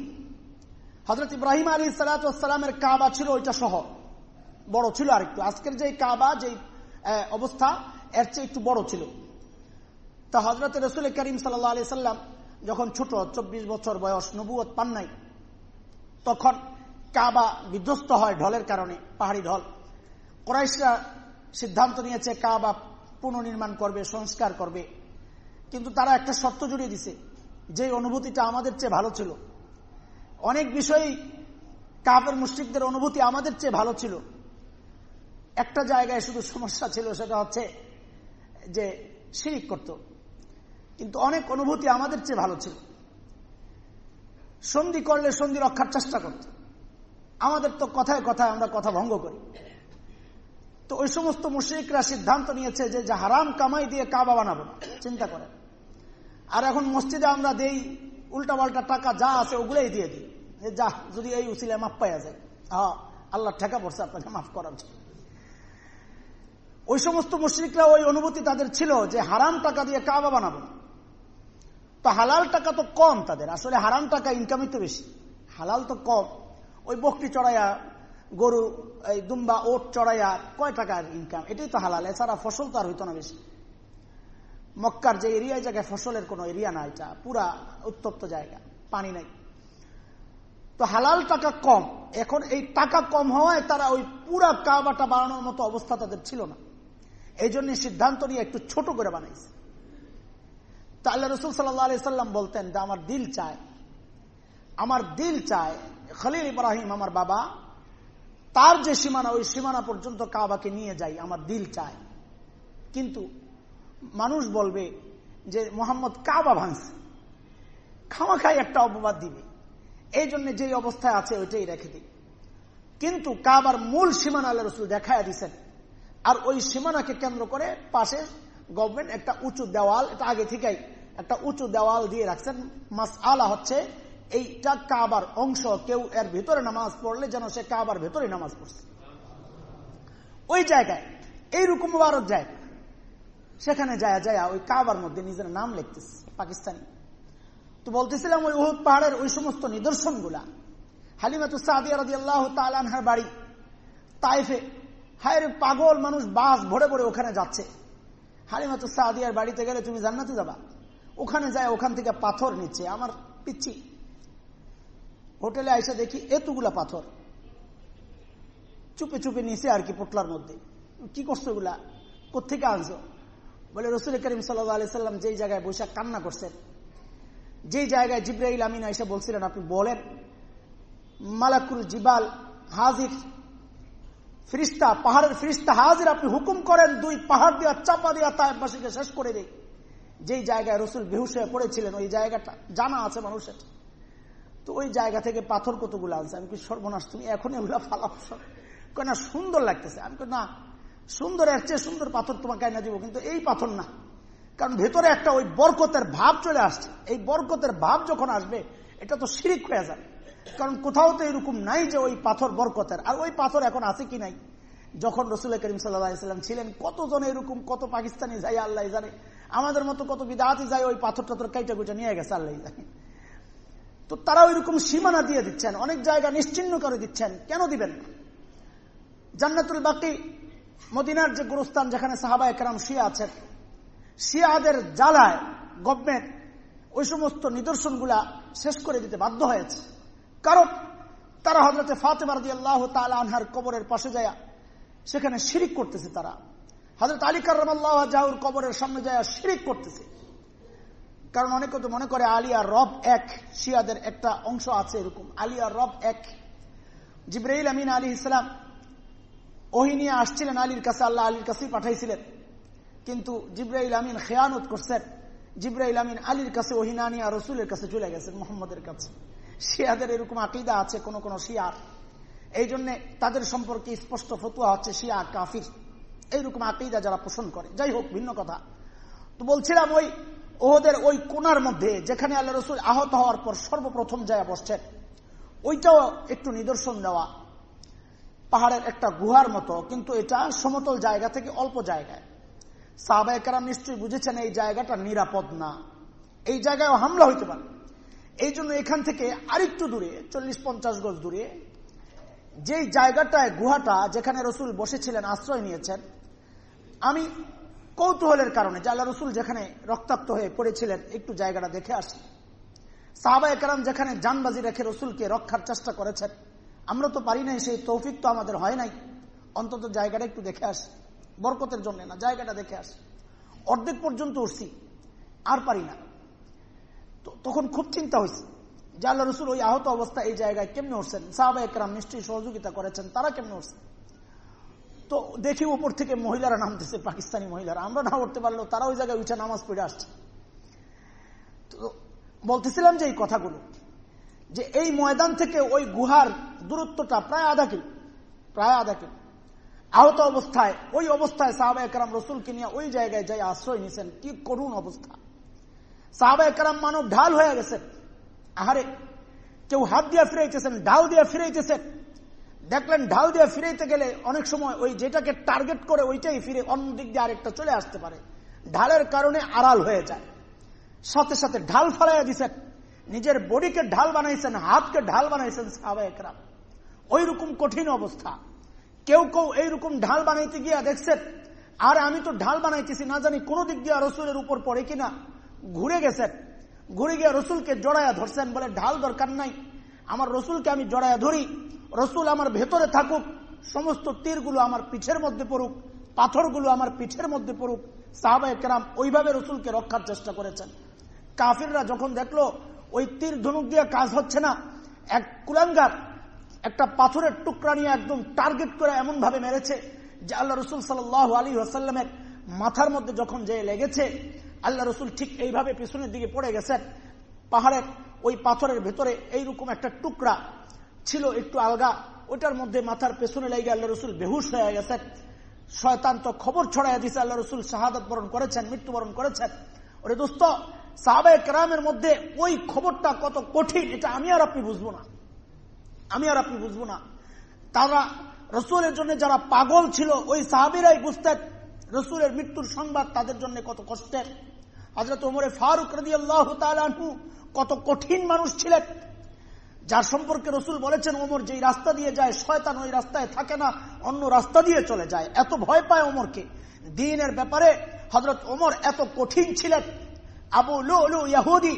Speaker 1: হজরত ইব্রাহিম আলী সালাতামের কাবা ছিল ওইটা সহ বড় ছিল আর একটু আজকের যে কাবা যে অবস্থা, এর চেয়ে একটু বড় ছিল। তা হজরত রসুল করিম সাল্লা আলি সাল্লাম যখন ছোট, চব্বিশ বছর বয়স নবুয়ত পান নাই, তখন কাবা বিধ্বস্ত হয় ঢলের কারণে, পাহাড়ি ঢল। কোরাইশরা সিদ্ধান্ত নিয়েছে, কাবা পুনর্নির্মাণ করবে, সংস্কার করবে। কিন্তু তারা একটা শর্ত জুড়িয়ে দিছে, যে অনুভূতিটা আমাদের চেয়ে ভালো ছিল। অনেক বিষয়ই কাপের মুশ্রিকদের অনুভূতি আমাদের চেয়ে ভালো ছিল। একটা জায়গায় শুধু সমস্যা ছিল, সেটা হচ্ছে যে শিরিক করত। কিন্তু অনেক অনুভূতি আমাদের চেয়ে ভালো ছিল। সন্ধি করলে সন্ধি রক্ষার চেষ্টা করত। আমাদের তো কথায় কথায় আমরা কথা ভঙ্গ করি। তো ওই সমস্ত মুশ্রিকরা সিদ্ধান্ত নিয়েছে যে হারাম কামাই দিয়ে কাবা বানাবো। না চিন্তা করেন। আর এখন মসজিদে আমরা দেই উল্টা পাল্টা টাকা যা আছে ওগুলোই দিয়ে দিই। যে যা, যদি এই উচিলে মাফ পাইয়া যায়। হ্যাঁ আল্লাহ ঠেকা পড়ছে, আপনাকে মাফ করার জন্য। ওই সমস্ত মুশ্রিকরা ওই অনুভূতি তাদের ছিল যে, হারাম টাকা দিয়ে কাবা বানাবো। তো হালাল টাকা তো কম তাদের। আসলে হারাম টাকা ইনকামই তো বেশি। হালাল তো কম। ওই বকটি চড়াইয়া গরু, এই দুম্বা, ওট চড়াইয়া কয় টাকার ইনকাম এটাই তো হালাল, এছাড়া ফসল তো আর হইতো না বেশি। মক্কার যে এরিয়ায় জায়গায় ফসলের কোনো এরিয়া না এটা পুরা উত্তপ্ত জায়গা, পানি নাই। তো হালাল টাকা কম, এখন এই টাকা কম হওয়ায় তারা ওই পুরা কাবাটা বানানোর মতো অবস্থা তাদের ছিল না। এই জন্য সিদ্ধান্ত নিয়ে একটু ছোট করে বানাইছে। তা আল্লাহ রসুল সাল্লাম বলতেন যে আমার দিল চায়। আমার দিল চায়, খালিল ইব্রাহিম, আমার বাবা তার যে সীমানা, ওই সীমানা পর্যন্ত কাবাকে নিয়ে যাই, আমার দিল চায়। কিন্তু মানুষ বলবে যে মোহাম্মদ কাবা ভাঙছে। খামাখাই একটা অপবাদ দিবে। এই জন্য যে অবস্থায় আছে, ওইটাই রেখে দিই। কিন্তু কাবার মূল সীমানা আল্লাহ রসুল দেখায় দিচ্ছেন আর ওই সীমানাকে কেন্দ্র করে পাশে গভর্নমেন্ট একটা উঁচু দেওয়াল, এটা আগে থেকেই একটা উঁচু দেওয়াল দিয়ে রাখছেন। মাস আলা হচ্ছে এইটা কাবার অংশ কেউ এর ভেতরে নামাজ পড়লে যেন সে কাবার ভেতরে নামাজ পড়ছে। ওই জায়গায় এইরকম বারত জায়গা সেখানে যায় যায়, ওই কাবার মধ্যে নিজের নাম লিখতেছে, পাকিস্তানি। তো বলতেছিলাম ওই উহুদ পাহাড়ের ওই সমস্ত নিদর্শনগুলা হালিমাতু সাদিয়া রাজি আল্লাহ তালানহার বাড়ি। তাইফে, হায়ের পাগল মানুষ বাস ভরে ভরে ওখানে যাচ্ছে। হালিমাতু সাদিয়ার বাড়িতে গেলে তুমি জান্নাতে যাবা। ওখানে যায়, ওখান থেকে পাথর নিচ্ছে। আমার পিচ্ছি। হোটেলে আইসা দেখি এতগুলা পাথর। চুপে চুপে নিচে আর কি পোটলার মধ্যে। কি করছ ওগুলা কোথেকে আনছো? বলে রসুল করিম সাল্লাম যেই জায়গায় বৈশাখ কান্না করছেন, যেই জায়গায় জিব্রাহিল আমিন এসে বলছিলেন, আপনি বলেন, মালাকুল জিবাল হাজির ফিরিস্তা, পাহাড়ের ফ্রিস্তা হাজির, আপনি হুকুম করেন, দুই পাহাড় দেওয়া চাপা দিয়া তাইবাসীকে শেষ করে দেয় যেই জায়গায় রসুল বেহুশ হয়ে পড়েছিলেন, ওই জায়গাটা জানা আছে মানুষের। তো ওই জায়গা থেকে পাথর কতগুলো আনছে? আমি কি সর্বনাশ, তুমি এখন এগুলো ফালাও না, সুন্দর লাগতেছে। আমি না, সুন্দর, এর চেয়ে সুন্দর পাথর তোমাকে এনে দিব, কিন্তু এই পাথর না। কারণ ভেতরে একটা ওই বরকতের ভাব চলে আসছে। এই বরকতের ভাব যখন আসবে, এটা তো শিরিক হয়ে যাবে। কারণ কোথাও তো এরকম নাই যে ওই পাথর বরকতের। আর ওই পাথর এখন আছে কি নাই? যখন রসুল করিম সাল্লাম ছিলেন, কতজন এরকম, কত পাকিস্তানি যাই আল্লাহ জানে। আমাদের মতো কত বিদাতি যায়, ওই পাথর টাথর কাইটা কুইটা নিয়ে গেছে আল্লাহ জানে। তো তারা ওইরকম সীমানা দিয়ে দিচ্ছেন, অনেক জায়গা নিশ্চিন্ন করে দিচ্ছেন। কেন দিবেন? জান্নাতুল বাকি, মদিনার যে গুরুস্থান যেখানে সাহাবা একরাম শিয়া আছেন, শিয়াদের জ্বালায় গভর্নমেন্ট ওই সমস্ত নিদর্শনগুলা শেষ করে দিতে বাধ্য হয়েছে। কারণ তারা হজরতে ফাতেমার দিয়ে আল্লাহ আনহার কবরের পাশে যায় সেখানে শিরিক করতেছে তারা। হজরত আলী কার্লাহ জাহুর কবরের সামনে যায় শিরিক করতেছে। কারণ অনেকে তো মনে করে আলিয়া রব এক, শিয়াদের একটা অংশ আছে এরকম। আলিয়া রব এক। জিব্রাহিল আমিন আলী ইসলাম ওহি নিয়ে আসছিলেন আলীর কাছে, আল্লাহ আলীর কাছেই পাঠাইছিলেন। কিন্তু জিব্রাহিল আমিন খেয়ানত করছেন। জিব্রাহিল আমিন আলীর কাছে ওহিনা নিয়ে রসুলের কাছে চলে গেছেন মোহাম্মদের কাছে। শিয়াদের এরকম আকিদা আছে, কোন কোন শিয়ার। এই জন্য তাদের সম্পর্কে স্পষ্ট ফতুয়া হচ্ছে শিয়া কাফির। এইরকম আকিদা যারা পোষণ করে। যাই হোক, ভিন্ন কথা। তো বলছিলাম ওই ওদের ওই কোনার মধ্যে যেখানে আল্লাহ রসুল আহত হওয়ার পর সর্বপ্রথম যায় বসছেন ওইটাও একটু নিদর্শন দেওয়া। পাহাড়ের একটা গুহার মতো, কিন্তু এটা সমতল জায়গা থেকে অল্প জায়গায়। সাহবায়কারা নিশ্চয়ই বুঝেছেন এই জায়গাটা নিরাপদ না। এই জায়গায় হামলা হইতে পারে। এই জন্য এখান থেকে আরেকটু দূরে, চল্লিশ পঞ্চাশ গজ দূরে, যেই জায়গাটায়, গুহাটা যেখানে রসুল বসেছিলেন, আশ্রয় নিয়েছেন, আমি কৌতূহলের কারণে জাল্লা রসুল যেখানে রক্তাক্ত হয়ে পড়েছিলেন, একটু জায়গাটা দেখে আসি। সাহাবা একরাম যেখানে যানবাজি রেখে রসুলকে রক্ষার চেষ্টা করেছেন, আমরা তো পারি নাই, সেই তৌফিক তো আমাদের হয় নাই। অন্তত জায়গাটা একটু দেখে আসি, বরকতের জন্য না, জায়গাটা দেখে আসি। অর্ধেক পর্যন্ত উঠছি, আর পারি না। তখন খুব চিন্তা হয়েছে আল্লাহ রসুল ওই আহত অবস্থা এই জায়গায় কেমনে উঠছেন? সাহাবা একরাম নিশ্চয়ই সহযোগিতা করেছেন, তারা কেমনে উঠছেন তো দেখি উপর থেকে মহিলারা নামতেছে, পাকিস্তানি মহিলারা। আমরা না উঠতে পারলেও তারা ওই জায়গায় উঠে নামাজ পড়ে আসছে। তো বলতেছিলাম যে এই কথাগুলো, যে এই ময়দান থেকে ওই গুহার দূরত্বটা প্রায় আধা কিলো, প্রায় আধা কিলো। আহত অবস্থায়, ওই অবস্থায় সাহাবা একরাম রসুলকে নিয়ে ওই জায়গায় যাই আশ্রয় নিছেন। কি করুন অবস্থা। সাহাবা একরাম মানব ঢাল হয়ে গেছে আহারে, কেউ হাত দিয়ে ফিরাইতেছেন ঢাল দিয়ে ফিরাইতেছেন। দেখলেন ঢাল দিয়ে ফিরাইতে গেলে অনেক সময় ওই যেটাকে টার্গেট করে ওইটাই ফিরে অন্য দিক দিয়ে আরেকটা চলে আসতে পারে। ঢালের কারণে আড়াল হয়ে যায়। সাথে সাথে ঢাল ফালাইয়া দিছেন। নিজের বডিকে ঢাল বানাইছেন, হাতকে ঢাল বানাইছেন সাহাবা একরাম ওই রকম কঠিন অবস্থা। কেউ কেউ এইরকম ঢাল বানাইতে গিয়া দেখছেন, আর আমি তো ঢাল বানাইতেছি, না জানি কোন দিক দিয়ে রসুলের উপর পড়ে কিনা। ঘুরে গেছেন। ঘুরে গিয়ে রসুলকে জড়াইয়া ধরছেন, বলে ঢাল দরকার নাই। আমার রসুলকে আমি জড়াইয়া ধরি। রসুল আমার ভেতরে থাকুক, সমস্ত তীরগুলো আমার পিঠের মধ্যে পড়ুক, পাথরগুলো আমার পিঠের মধ্যে পড়ুক, সাহাবায় কেরাম ওইভাবে রসুলকে রক্ষার চেষ্টা করেছেন। কাফিররা যখন দেখল, ওই তীর ধনুক দিয়ে কাজ হচ্ছে না, এক কুলাঙ্গার একটা পাথরের টুকরা নিয়ে একদম টার্গেট করে এমন ভাবে মেরেছে যে আল্লাহ রসুল সাল আলী আসাল্লামের মাথার মধ্যে যখন যে লেগেছে, আল্লাহ রসুল ঠিক এইভাবে পিছনের দিকে পড়ে গেছেন। পাহাড়ের ওই পাথরের ভেতরে এইরকম একটা টুকরা ছিল একটু আলগা ওইটার মধ্যে মাথার পেছনে লেগে আল্লাহ রসুল বেহুশ হয়ে গেছেন। শয়তান তো খবর ছড়াই দিছে, আল্লাহ রসুল শাহাদত বরণ করেছেন মৃত্যুবরণ করেছেন। ওরে দোস্ত, সাহাবায় কেরামের মধ্যে ওই খবরটা কত কঠিন, এটা আমি আর আপনি বুঝব না। আমি আর আপনি বুঝব না। তারা রসুলের জন্য যারা পাগল ছিল, ওই সাহাবিরাই বুঝতেন রসুলের মৃত্যুর সংবাদ তাদের জন্য কত কষ্টের। হজরত ওমরে ফারুক রদি আল্লাহ কত কঠিন মানুষ ছিলেন। যার সম্পর্কে রসুল বলেছেন, ওমর যেই রাস্তা দিয়ে যায়, শয়তান ওই রাস্তায় থাকে না, অন্য রাস্তা দিয়ে চলে যায়। এত ভয় পায় ওমরকে। দিনের ব্যাপারে হজরত ওমর এত কঠিন ছিলেন। আবু লু ইয়াহুদি,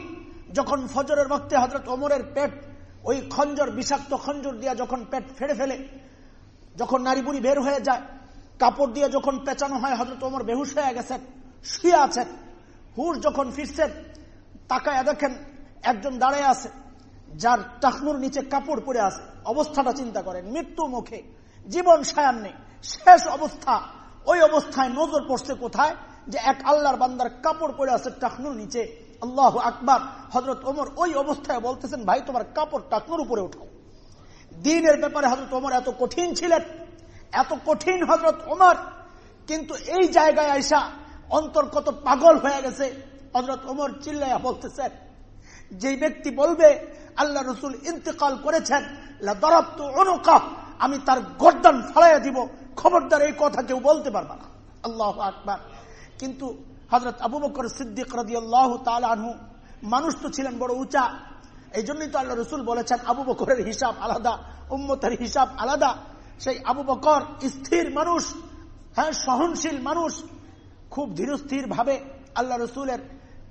Speaker 1: যখন ফজরের বক্তে হজরত ওমরের পেট, ওই খঞ্জর, বিষাক্ত খঞ্জর দিয়া যখন পেট ফেড়ে ফেলে, যখন নারী বুড়ি বের হয়ে যায়, কাপড় দিয়ে যখন পেঁচানো হয় হজরত ওমর বেহুশ হয়ে গেছেন, শুয়ে আছেন। হুশ যখন ফিরছেন, তাকায় দেখেন, একজন দাঁড়ায় আছে। যার টাকনুর নিচে কাপড় পরে আছে, অবস্থাটা চিন্তা করেন, মৃত্যু মুখে, জীবন সায়ান্নে শেষ অবস্থা। ওই অবস্থায় নজর পড়ছে কোথায়? যে এক আল্লাহর বান্দার কাপড় পরে আছে টাকনুর নিচে। আল্লাহ আকবার। হজরত ওমর ওই অবস্থায় বলতেছেন, ভাই, তোমার কাপড় টাকনুর উপরে উঠাও। দিনের ব্যাপারে হজরত ওমর এত কঠিন ছিলেন, এত কঠিন হজরত ওমর। কিন্তু এই জায়গায় আইসা অন্তর কত পাগল হয়ে গেছে। হজরত ওমর চিল্লাইয়া বলতেছেন যে ব্যক্তি বলবে আল্লাহ রসুল ইন্তেকাল করেছেন। আমি তার গর্দান ফলাইয়া দিব। খবরদার এই কথা কেউ বলতে পারবে না। আল্লাহ আকবার। কিন্তু হজরত আবু বকর সিদ্দিক রাজি আল্লাহ তালু মানুষ তো ছিলেন বড় উঁচা। এই জন্যই তো আল্লাহ রসুল বলেছেন, আবু বকরের হিসাব আলাদা, উম্মতের হিসাব আলাদা। সেই আবু বকর স্থির মানুষ হ্যাঁ সহনশীল মানুষ। খুব ধীরস্থির ভাবে আল্লাহ রসুলের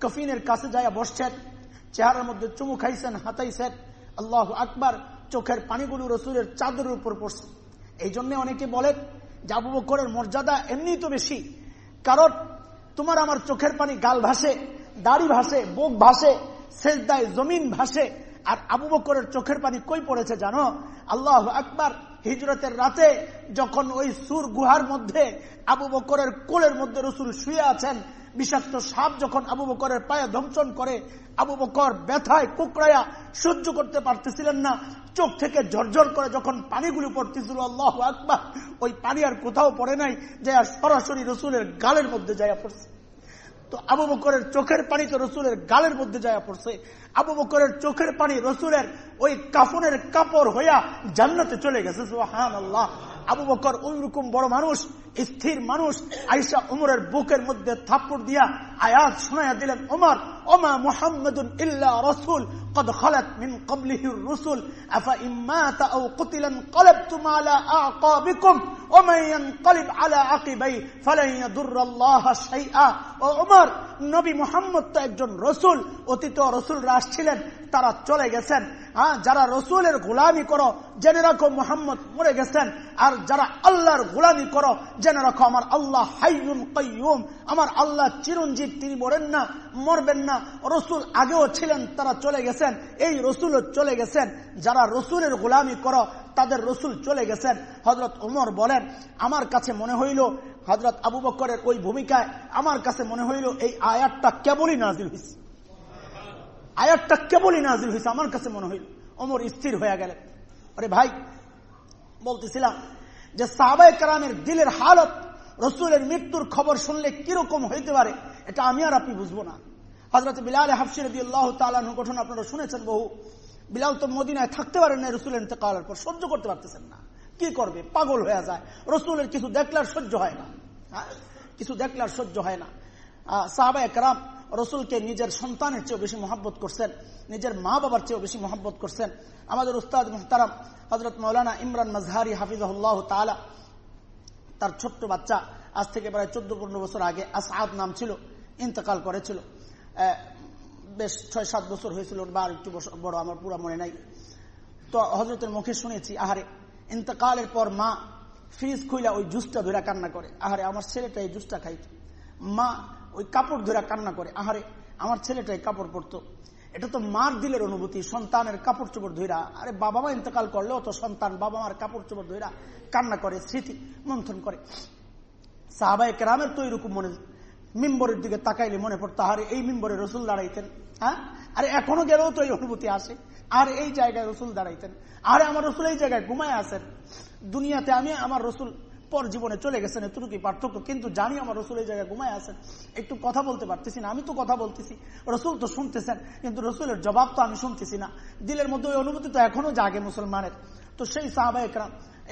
Speaker 1: কফিনের কাছে যায় বসছেন। চেহারার মধ্যে চুমু খাইছেন, হাতাইছেন। আল্লাহ আকবার, চোখের পানিগুলো রসুলের চাদরের উপর পড়ছে। এই জন্য অনেকে বলেন যে আবু বকরের মর্যাদা এমনি তো বেশি। কারণ তোমার আমার চোখের পানি গাল ভাসে, দাড়ি ভাসে, বুক ভাসে, সেজদায় জমিন ভাসে। আর আবু বকরের চোখের পানি কই পড়েছে জানো? আল্লাহ আকবার হিজরতের রাতে যখন ওই সুর গুহার মধ্যে আবু বকরের কোলের মধ্যে রসুল শুয়ে আছেন বিষাক্ত সাপ যখন আবু বকরের পায়ে দংশন করে, আবু বকর ব্যথায়, কুকড়াইয়া সহ্য করতে পারতেছিলেন না। চোখ থেকে ঝরঝর করে যখন পানিগুলি পড়তেছিল, আল্লাহ আকবার, ওই পানি আর কোথাও পড়ে নাই যে আর সরাসরি রসুলের গালের মধ্যে যাইয়া পড়ছে। তো আবু বকরের চোখের পানি তো রসুলের গালের মধ্যে যাইয়া পড়ছে। আবু বকরের চোখের পানি রসুলের ওই কাফনের কাপড় হইয়া জান্নাতে চলে গেছে হান আল্লাহ আবু বকর ওই রকম বড় মানুষ স্থির মানুষ আইসা উমরের বুকের মধ্যে থাপ্পড় দিয়া আয়াত শোনাইয়া দিলেন ওমর ওমা মুহাম্মদ ইল্লা রসুল قد خلت من قبله الرسل أفإن مات أو قتلا انقلبتم على أعقابكم নবী মোহাম্মদ তো একজন রসুল অতীত রসুল রাস ছিলেন তারা চলে গেছেন হ্যাঁ যারা রসুলের গোলামি করো জেনে রাখো মোহাম্মদ মরে গেছেন আর যারা আল্লাহর গোলামি করো জেনে রাখো, আমার আল্লাহ হাইয়ুম কাইয়ুম। আমার আল্লাহ চিরঞ্জীব, তিনি মরেন না, মরবেন না। রসুল আগেও ছিলেন, তারা চলে গেছেন। এই রসুলও চলে গেছেন। যারা রসুলের গোলামি করো, তাদের রসুল চলে গেছেন। হজরত উমর বলেন, আমার কাছে মনে হইল হজরত আবু বকরের ওই ভূমিকায় আমার কাছে মনে হইল, এই আয়াতটা কেবলই নাজিল হয়েছে আয়াতটা কেবলই নাজিল হয়েছে আমার কাছে মনে হইল। অমর স্থির হয়ে গেলেন। আরে ভাই, বলতেছিলাম যে সাহাবাই কারামের দিলের হালত, রসুলের মৃত্যুর খবর শুনলে কীরকম হইতে পারে, এটা আমি আর আপনি বুঝব না। হজরত বিলাল হাফসির তালান গঠন আপনারা শুনেছেন বহু। বিলাল তো মদিনায় থাকতে পারেন না রসুল ইন্তকালের পর, সহ্য করতে পারতেছেন না। কি করবে? পাগল হয়ে যায়। রসুলের কিছু দেখলার সহ্য হয় না। হ্যাঁ? কিছু দেখলার সহ্য হয় না। সাহাবা একরাম রসুলকে নিজের সন্তানের চেয়েও বেশি মহাব্বত করছেন, নিজের মা বাবার চেয়েও বেশি মহাব্বত করছেন। আমাদের উস্তাদ মোহতারাম হজরত মৌলানা ইমরান মজহারি হাফিজাহ তালা তার ছোট্ট বাচ্চা, আজ থেকে প্রায় চোদ্দ পনেরো বছর আগে আসাদ নাম ছিল, ইন্তকাল করেছিল। বেশ ছয় সাত বছর হয়েছিল বা একটু বড়, আমার পুরো মনে নাই। তো হজরতের মুখে শুনেছি, আহারে, ইন্তকালের পর মা ফ্রিজ খুইলা ওই জুসটা ধরে কান্না করে। আহারে, আমার ছেলেটা এই জুসটা খাইত। মা ওই কাপড় ধরে কান্না করে, আহারে, আমার ছেলেটাই কাপড় পরতো। এটা তো মার দিলের অনুভূতি, সন্তানের কাপড় চোপড় ধৈরা আরে বাবা মা ইন্তকাল করলেও তো সন্তান, বাবা মার কাপড় চোপড় ধৈরা কান্না করে, স্মৃতি মন্থন করে। সাহাবাই কেরামের তো এরকম মনে, মিম্বরের দিকে তাকাইলে মনে পড়তো আরে এই মিম্বরে রসুল দাঁড়াইতেন হ্যাঁ? আরে এখনও গেলেও তো এই অনুভূতি আসে। আর এই জায়গায় রসুল দাঁড়াইতেন। আরে আমার রসুল এই জায়গায় ঘুমায় আসেন দুনিয়াতে আমি, আমার রসুল পর জীবনে চলে গেছেন এতটুকু কি পার্থক্য। কিন্তু জানি আমার রসুল এই জায়গায় ঘুমায় আছেন। একটু কথা বলতে পারতেছি না, আমি তো কথা বলতেছি। রসুল তো শুনতেছেন, কিন্তু রসুলের জবাব তো আমি শুনতেছি না। দিলের মধ্যে ওই অনুভূতি তো এখনও জাগে মুসলমানের। তো সেই সাহাবা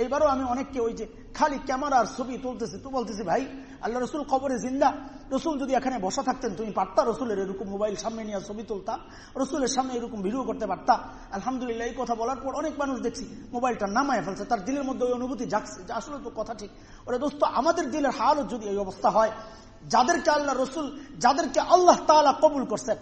Speaker 1: এইবারও আমি অনেককে ওই যে খালি ক্যামেরার ছবি তুলতেছি, তো বলতেছি, ভাই, আল্লাহ রসুল কবরে জিন্দা। রসুল যদি এখানে বসা থাকতেন, তুমি পারতা রসুলের এরকম মোবাইল সামনে নিয়ে ছবি তুলতা? রসুলের সামনে এরকম ভিডিও করতে পারতা? আলহামদুলিল্লাহ, এই কথা বলার পর অনেক মানুষ দেখছি মোবাইলটা নামায় ফেলছে, তার দিলের মধ্যে ওই অনুভূতি জাগছে। যে আসলে তো কথা ঠিক। ওরা দোস্ত, আমাদের দিলের হালও যদি এই অবস্থা হয়, যাদেরকে আল্লাহ রসুল, যাদেরকে আল্লাহ তালা কবুল করছেন,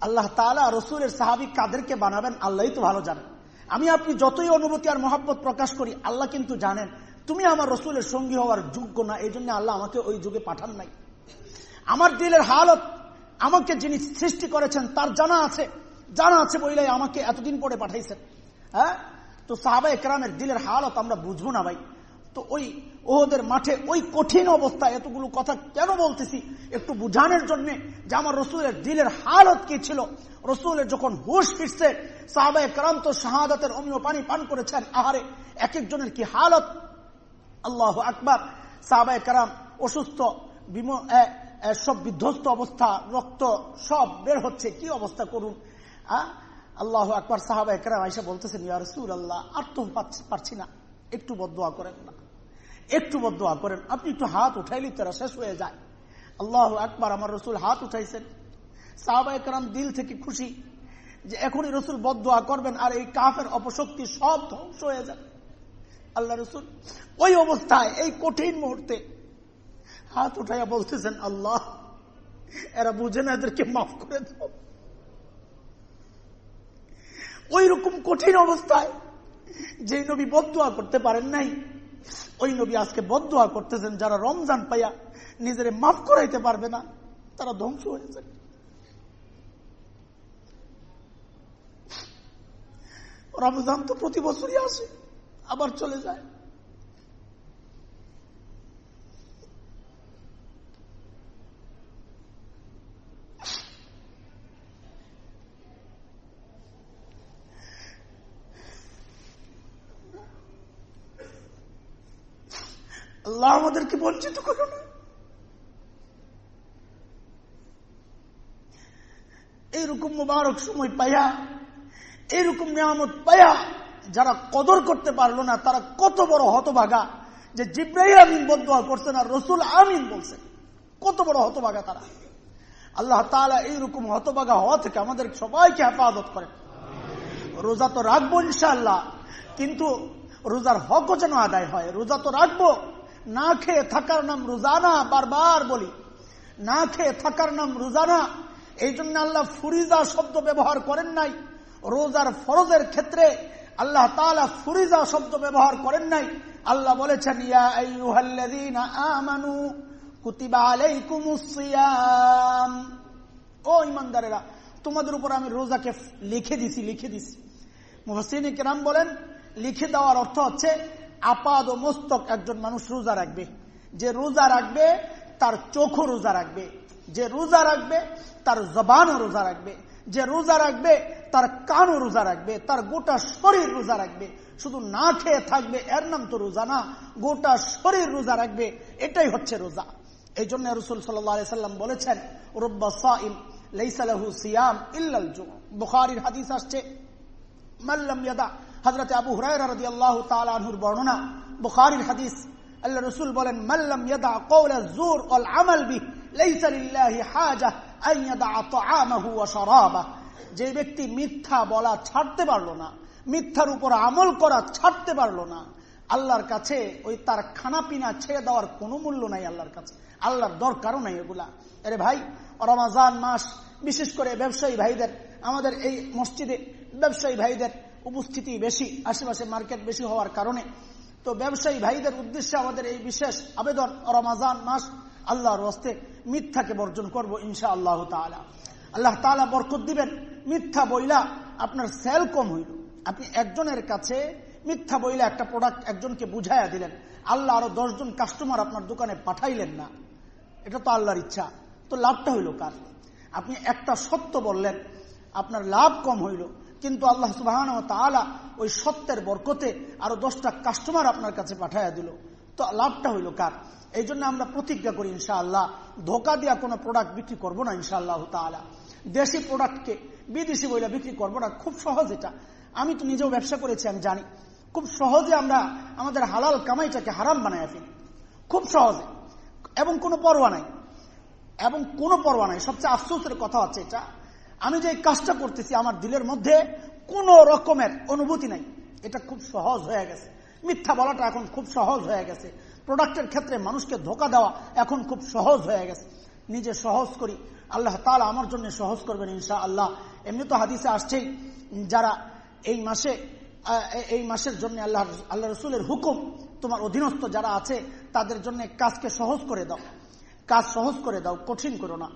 Speaker 1: আল্লাহ তালা রসুলের সাহাবি কাদেরকে বানাবেন আল্লাহ তো ভালো জানেন আমি আপনি যতই অনুভূতি আর মহাব্বত প্রকাশ করি, আল্লাহ কিন্তু জানেন, তুমি আমার রসুলের সঙ্গী হওয়ার যোগ্য না এই জন্য আল্লাহ আমাকে ওই যুগে পাঠান নাই। আমার দিলের হালত আমাকে যিনি সৃষ্টি করেছেন, তার জানা আছে জানা আছে বইলাই আমাকে এতদিন পরে পাঠাইছেন। হ্যাঁ? তো সাহাবা একরামের দিলের হালত আমরা বুঝব না ভাই। তো ওই ওদের মাঠে ওই কঠিন অবস্থা, এতগুলো কথা কেন বলতেছি? একটু বুঝানোর জন্য যে আমার রসুলের দিলের হালত কি ছিল? রসুলের যখন হুশ ফিরছে, সাহাবায় ক্রান্ত শাহাদাতের অমীয় পানি পান করেছেন। আহারে এক একজনের কি হালত? আল্লাহ আকবার। সাহাবায় কারাম অসুস্থ সব বিধ্বস্ত অবস্থা, রক্ত সব বের হচ্ছে। কি অবস্থা করুন? আল্লাহ আকবর সাহাবা একরাম আইসা বলতেছেন, ইয়া রসুল আল্লাহ আর তো পারছি না। একটু বদোয়া করেন না। একটু বদোয়া করেন। আপনি একটু হাত উঠাইলি তারা শেষ হয়ে যায়। আল্লাহ আকবার, আমার রসুল হাত উঠাইছেন। সাহাবা একরাম দিল থেকে খুশি যে এখনই রসুল বদোয়া করবেন আর এই কাফের অপশক্তি সব ধ্বংস হয়ে যাবে। আল্লাহ রসুল ওই অবস্থায়, এই কঠিন মুহূর্তে হাত উঠাইয়া বলতেছেন, আল্লাহ, এরা বুঝে না এদেরকে মাফ করে দাও। ওই রকম কঠিন অবস্থায় যে নবী বদুয়া করতে পারেন নাই ওই নবী আজকে বদুয়া করতেছেন, যারা রমজান পাইয়া নিজের মাফ করাইতে পারবে না, তারা ধ্বংস হয়ে যাবে। রমজান তো প্রতি বছরই আসে, আবার চলে যায়। আল্লাহ আমাদেরকে বঞ্চিত করো না। এইরকম মুবারক সময় পাইয়া এইরকম নিয়ামত পাইয়া যারা কদর করতে পারল না, তারা কত বড় হতভাগা যে জিব্রাহিম আমিন বদুয়া করছে না রসুল আমিন বলছেন। কত বড় হতভাগা তারা। আল্লাহ তালা এইরকম হতভাগা হওয়া থেকে আমাদের সবাইকে হেফাজত করেন। রোজা তো রাখব ইনশাল্লাহ কিন্তু রোজার হকও যেন আদায় হয়। রোজা তো রাখব না খেয়ে থাকার নাম রোজানা বারবার বলি, না খেয়ে থাকার নাম রোজানা এই জন্য আল্লাহ ফুরিজা শব্দ ব্যবহার করেন নাই। রোজার ফরজের ক্ষেত্রে আল্লাহ তালা ফুরিজা শব্দ ব্যবহার করেন নাই। আল্লাহ বলেছেন আমানু কুতিবা ও ইমানদারেরা তোমাদের উপর আমি রোজাকে লিখে দিছি লিখে দিছি। মুহসিন বলেন, লিখে দেওয়ার অর্থ হচ্ছে আপাদ ও মস্তক একজন মানুষ রোজা রাখবে। যে রোজা রাখবে, তার চোখও রোজা রাখবে। যে রোজা রাখবে, তার জবানও রোজা রাখবে। যে রোজা রাখবে, তার কানও রোজা রাখবে। তার গোটা শরীর রোজা রাখবে। শুধু না খেয়ে থাকবে, এর নাম তো রোজা না। গোটা শরীর রোজা রাখবে। এটাই হচ্ছে রোজা। এই জন্য রসুল সাল্লাম বলেছেন, রব্বা সাইম লাইসালাহু সিয়াম বুখারীর হাদিস আসছে মাল্লাম ইয়াদা। হযরত আবু তাআলা আনহুর বর্ণনা, বুখারির হাদিস। আল্লাহ রসুল বলেন মাল্লাম ইয়াদা কওলা যুর ওয়াল আমাল বি লাইসা লিল্লাহি হাজা আন ইয়াদা তাআমাহু ওয়া শারাবাহু যে ব্যক্তি মিথ্যা বলা ছাড়তে পারল না, মিথ্যার উপর আমল করা ছাড়তে পারল না, আল্লাহর কাছে ওই তার খানা পিনা ছেড়ে দেওয়ার কোনো মূল্য নাই আল্লাহর কাছে, আল্লাহর দরকারও নাই এগুলা। আরে ভাই, রমাজান মাস, বিশেষ করে ব্যবসায়ী ভাইদের, আমাদের এই মসজিদে ব্যবসায়ী ভাইদের উপস্থিতি বেশি, আশেপাশে মার্কেট বেশি হওয়ার কারণে। তো ব্যবসায়ী ভাইদের উদ্দেশ্যে আমাদের এই বিশেষ আবেদন, রমাজান মাস, আল্লাহর হস্তে মিথ্যাকে বর্জন করব ইনশা আল্লাহ তালা আল্লাহ তালা বরকত দিবেন, মিথ্যা বইলা আপনার সেল কম হইল। আপনি একজনের কাছে মিথ্যা বইলা একটা প্রোডাক্ট একজনকে বুঝাইয়া দিলেন, আল্লাহ আরও দশজন কাস্টমার আপনার দোকানে পাঠাইলেন না। এটা তো আল্লাহর ইচ্ছা। তো লাভটা হইল কার? আপনি একটা সত্য বললেন, আপনার লাভ কম হইল। কিন্তু আল্লাহ সুবাহান তালা ওই সত্যের বরকতে আরও দশটা কাস্টমার আপনার কাছে পাঠাইয়া দিল। তো লাভটা হইল কার? এই জন্য আমরা প্রতিজ্ঞা করি ইনশাআল্লাহ, ধোকা দিয়া কোনো প্রোডাক্ট বিক্রি করব না ইনশাআল্লাহ তালা দেশি প্রোডাক্টকে বিদেশি বইলা বিক্রি করব না, খুব সহজ এটা। আমি তো নিজেও ব্যবসা করেছি, আমি জানি। খুব সহজে আমরা আমাদের হালাল কামাইটাকে হারাম বানায় ফেলি। খুব সহজে। এবং কোনো পরোয়া নাই। এবং কোনো পরোয়া নাই। সবচেয়ে আফসোসের কথা হচ্ছে এটা। আমি যে কাজটা করতেছি, আমার দিলের মধ্যে কোন রকমের অনুভূতি নাই। এটা খুব সহজ হয়ে গেছে। মিথ্যা বলাটা এখন খুব সহজ হয়ে গেছে। প্রোডাক্টের ক্ষেত্রে মানুষকে ধোকা দেওয়া এখন খুব সহজ হয়ে গেছে। নিজে সহজ করি। আল্লাহ তালা আমার জন্য সহজ করবেন ইনশা আল্লাহ এমনি তো হাদিসে আসছেই, যারা এই মাসে এই মাসের জন্য আল্লাহ আল্লাহ রসুলের হুকুম, তোমার অধীনস্থ যারা আছে, তাদের জন্য কাজকে সহজ করে দাও। কাজ সহজ করে দাও, কঠিন করো না।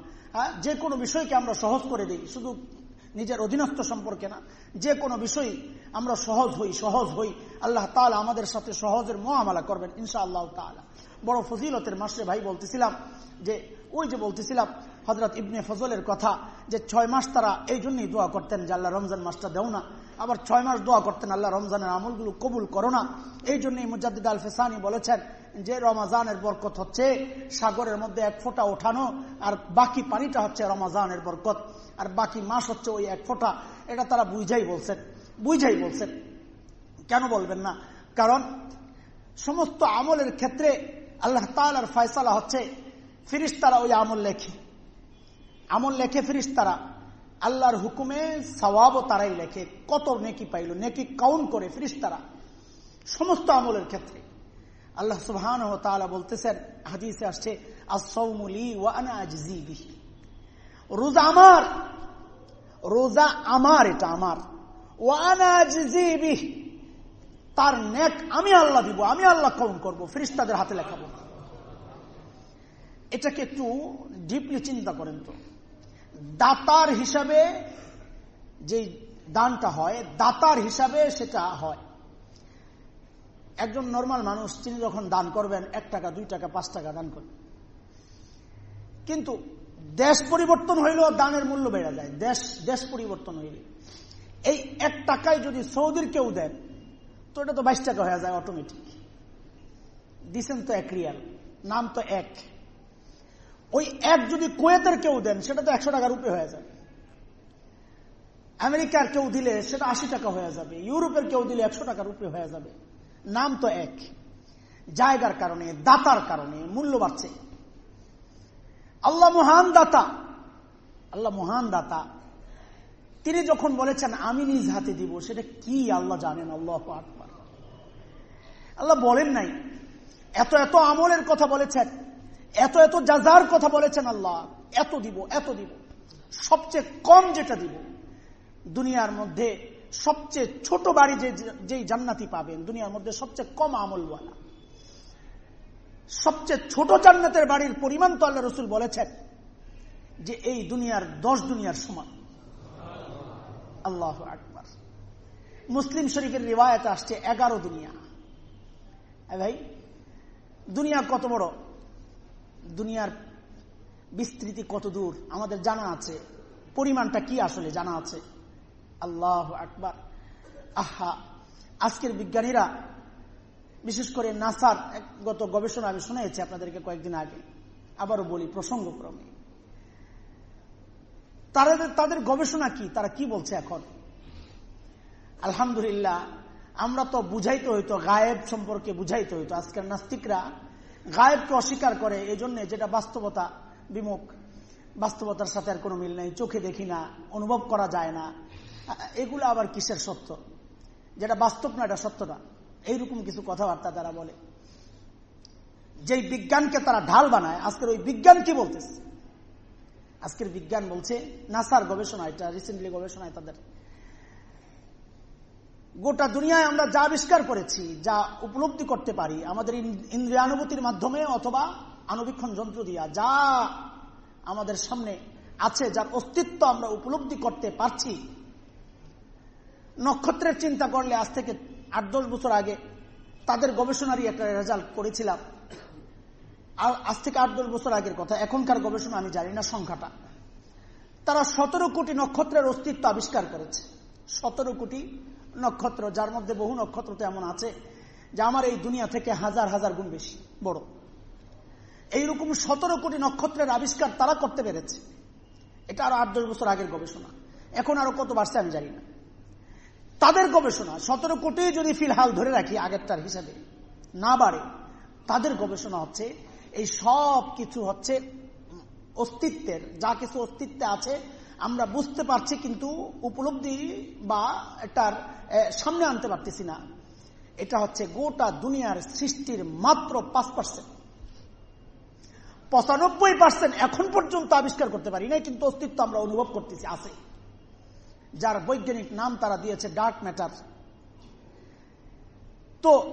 Speaker 1: যে কোনো বিষয়কে আমরা সহজ করে দিই, শুধু নিজের অধীনস্থ সম্পর্কে না, যে কোনো বিষয় আমরা সহজ হই সহজ হই, আল্লাহ তালা আমাদের সাথে সহজের মহামালা করবেন ইনশা আল্লাহ তালা বড় ফজিলতের মাসে ভাই বলতেছিলাম যে, ওই যে বলতেছিলাম হজরত ইবনে ফজলের কথা যে, ছয় মাস তারা এই জন্যই দোয়া করতেন যে, আল্লাহ রমজান মাসটা দেও না। আবার ছয় মাস দোয়া করতেন, আল্লাহ রমজানের আমলগুলো কবুল করো না। এই জন্যই মুজাদ্দিদ আল ফেসানি বলেছেন যে রমাজানের বরকত হচ্ছে, সাগরের মধ্যে এক ফোঁটা ওঠানো, আর বাকি পানিটা হচ্ছে রমাজানের বরকত। আর বাকি মাস হচ্ছে ওই এক ফোঁটা। এটা তারা বুঝাই বলছেন। বুঝাই বলছেন। কেন বলবেন না? কারণ সমস্ত আমলের ক্ষেত্রে আল্লাহ তালার ফয়সালা হচ্ছে ফিরিস্তারা ওই আমল লেখে। আমল লেখে ফিরিস্তারা আল্লাহর হুকুমে সওয়াবও তারাই লেখে। কত নেকি পাইল, নেকি কাউন করে ফিরিস্তারা সমস্ত আমলের ক্ষেত্রে। আল্লাহ সুবহান ও তালা বলতেছেন, হাদিসে আসছে আসৌমুলি ওয়ানা রোজা আমার রোজা আমার এটা আমার। ওয়ানা তার নেক আমি আল্লাহ দিব, আমি আল্লাহ কাউন করব ফিরিস্তাদের হাতে লেখাবো এটাকে একটু ডিপলি চিন্তা করেন তো। দাতার হিসাবে যে দানটা হয়, দাতার হিসাবে সেটা হয়। একজন নর্মাল মানুষ, তিনি যখন দান করবেন, এক টাকা, দুই টাকা, পাঁচ টাকা দান করবেন। কিন্তু দেশ পরিবর্তন হইলেও দানের মূল্য বেড়ে যায়। দেশ দেশ পরিবর্তন হইলে। এই এক টাকায় যদি সৌদির কেউ দেন, তো এটা তো বাইশ টাকা হয়ে যায় অটোমেটিক দিচ্ছেন তো এক রিয়াল, নাম তো এক। ওই এক যদি কুয়েতের কেউ দেন, সেটা তো একশো টাকার উপরে হয়ে যাবে আমেরিকার কেউ দিলে সেটা আশি টাকা হয়ে যাবে। ইউরোপের কেউ দিলে একশো টাকার উপরে হয়ে যাবে। নাম তো এক। জায়গার কারণে, দাতার কারণে, মূল্য বাড়ছে। আল্লাহ মহান দাতা। আল্লাহ মহান দাতা। তিনি যখন বলেছেন, আমি নিজ হাতে দিব সেটা কি আল্লাহ জানেন? আল্লাহ আল্লাহ বলেন নাই। এত এত আমলের কথা বলেছেন। এত এত যাজার কথা বলেছেন আল্লাহ। এত দিব এত দিব। সবচেয়ে কম যেটা দিব। দুনিয়ার মধ্যে সবচেয়ে ছোট বাড়ি যে যেই জান্নাতি পাবেন, দুনিয়ার মধ্যে সবচেয়ে কম আমলওয়ালা। সবচেয়ে ছোট জান্নাতের বাড়ির পরিমাণ তো আল্লাহ রসুল বলেছেন যে এই দুনিয়ার দশ দুনিয়ার সমান। আল্লাহ আকবর। মুসলিম শরীফের রিবায়ত আসছে এগারো দুনিয়া। ভাই, দুনিয়া কত বড়? দুনিয়ার বিস্তৃতি কত দূর? আমাদের জানা আছে। পরিমাণটা কি আসলে জানা আছে? আল্লাহ আকবার। আহা, আজকের বিজ্ঞানীরা, বিশেষ করে নাসার গত গবেষণা আমি শুনেছি আপনাদেরকে কয়েকদিন আগে। আবারও বলি, প্রসঙ্গক্রমে। তারা তাদের গবেষণা কি, তারা কি বলছে এখন? আলহামদুলিল্লাহ, আমরা তো বুঝাইতে হইতো, গায়েব সম্পর্কে বুঝাইতে হইতো। আজকের নাস্তিকরা গায়েবকে অস্বীকার করে এই জন্য যেটা বাস্তবতা বিমুখ, বাস্তবতার সাথে আর কোনো মিল নেই, চোখে দেখি না, অনুভব করা যায় না। এগুলো আবার কিসের সত্য? যেটা বাস্তব না, এটা সত্য না। এইরকম কিছু কথাবার্তা তারা বলে। যেই বিজ্ঞানকে তারা ঢাল বানায়, আজকের ওই বিজ্ঞান কি বলতেছে? আজকের বিজ্ঞান বলছে, নাসার গবেষণা এটা রিসেন্টলি গবেষণায় তাদের। গোটা দুনিয়ায় আমরা যা আবিষ্কার করেছি, যা উপলব্ধি করতে পারি, আমাদের ইন্দ্রিয়ানুভূতির মাধ্যমে অথবা আনুবীক্ষণ যন্ত্র দিয়া, যা আমাদের সামনে আছে, যার অস্তিত্ব আমরা উপলব্ধি করতে পারছি নক্ষত্রের চিন্তা করলে আজ থেকে আট দশ বছর আগে তাদের গবেষণারই একটা রেজাল্ট করেছিলাম। আর আজ থেকে আট দশ বছর আগের কথা। এখনকার গবেষণা আমি জানি না সংখ্যাটা। তারা সতেরো কোটি নক্ষত্রের অস্তিত্ব আবিষ্কার করেছে। সতেরো কোটি নক্ষত্র, যার মধ্যে বহু নক্ষত্র তো এমন আছে, যে আমার এই দুনিয়া থেকে হাজার হাজার গুণ বেশি, বড়। এইরকম সতেরো কোটি নক্ষত্রের আবিষ্কার তারা করতে পেরেছে। এটা আরও আট দশ বছর আগের গবেষণা। এখন আরও কত বাড়ছে আমি জানি না। তাদের গবেষণা, সতেরো কোটি যদি ফিলহাল ধরে রাখি আগেরটার হিসাবে, না বাড়ে, তাদের গবেষণা হচ্ছে, এই সব কিছু হচ্ছে অস্তিত্বের, যা কিছু অস্তিত্বে আছে, আমরা বুঝতে পারছি কিন্তু উপলব্ধি বা এটার সামনে আনতে পারতেছি না। এটা হচ্ছে গোটা দুনিয়ার সৃষ্টির মাত্র পাঁচ পার্সেন্ট। পঁচানব্বই পার্সেন্ট এখন পর্যন্ত আবিষ্কার করতে পারি না কিন্তু অস্তিত্ব আমরা অনুভব করতেছি, আছে। যার বৈজ্ঞানিক নাম তারা দিয়েছে ডার্ক ম্যাটার। তো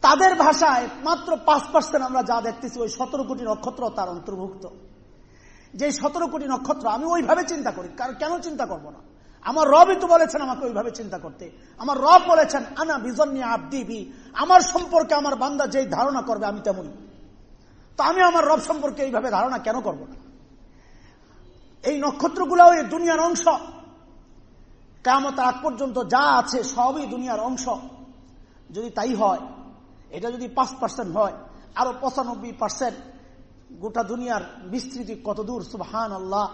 Speaker 1: তাদের ভাষায় মাত্র পাঁচ পার্সেন্ট আমরা যা দেখতেছি, ওই সতেরো কোটি নক্ষত্র তার অন্তর্ভুক্ত। যে সতেরো কোটি নক্ষত্র, আমি ওইভাবে চিন্তা করি, কারণ কেন চিন্তা করব না? আমার রবই তো বলেছেন আমাকে ওইভাবে চিন্তা করতে। আমার রব বলেছেন, আনা বিজন নিয়ে আবদিবি আমার সম্পর্কে আমার বান্দা যেই ধারণা করবে, আমি তেমনই। তো আমি আমার রব সম্পর্কে এইভাবে ধারণা কেন করব না? এই নক্ষত্রগুলো ওই দুনিয়ার অংশ। কেমন আগ পর্যন্ত যা আছে সবই দুনিয়ার অংশ। যদি তাই হয়, এটা যদি পাঁচ পার্সেন্ট হয়, আরও পঁচানব্বই পার্সেন্ট গোটা দুনিয়ার বিস্তৃতি কত দূর সুবহান আল্লাহ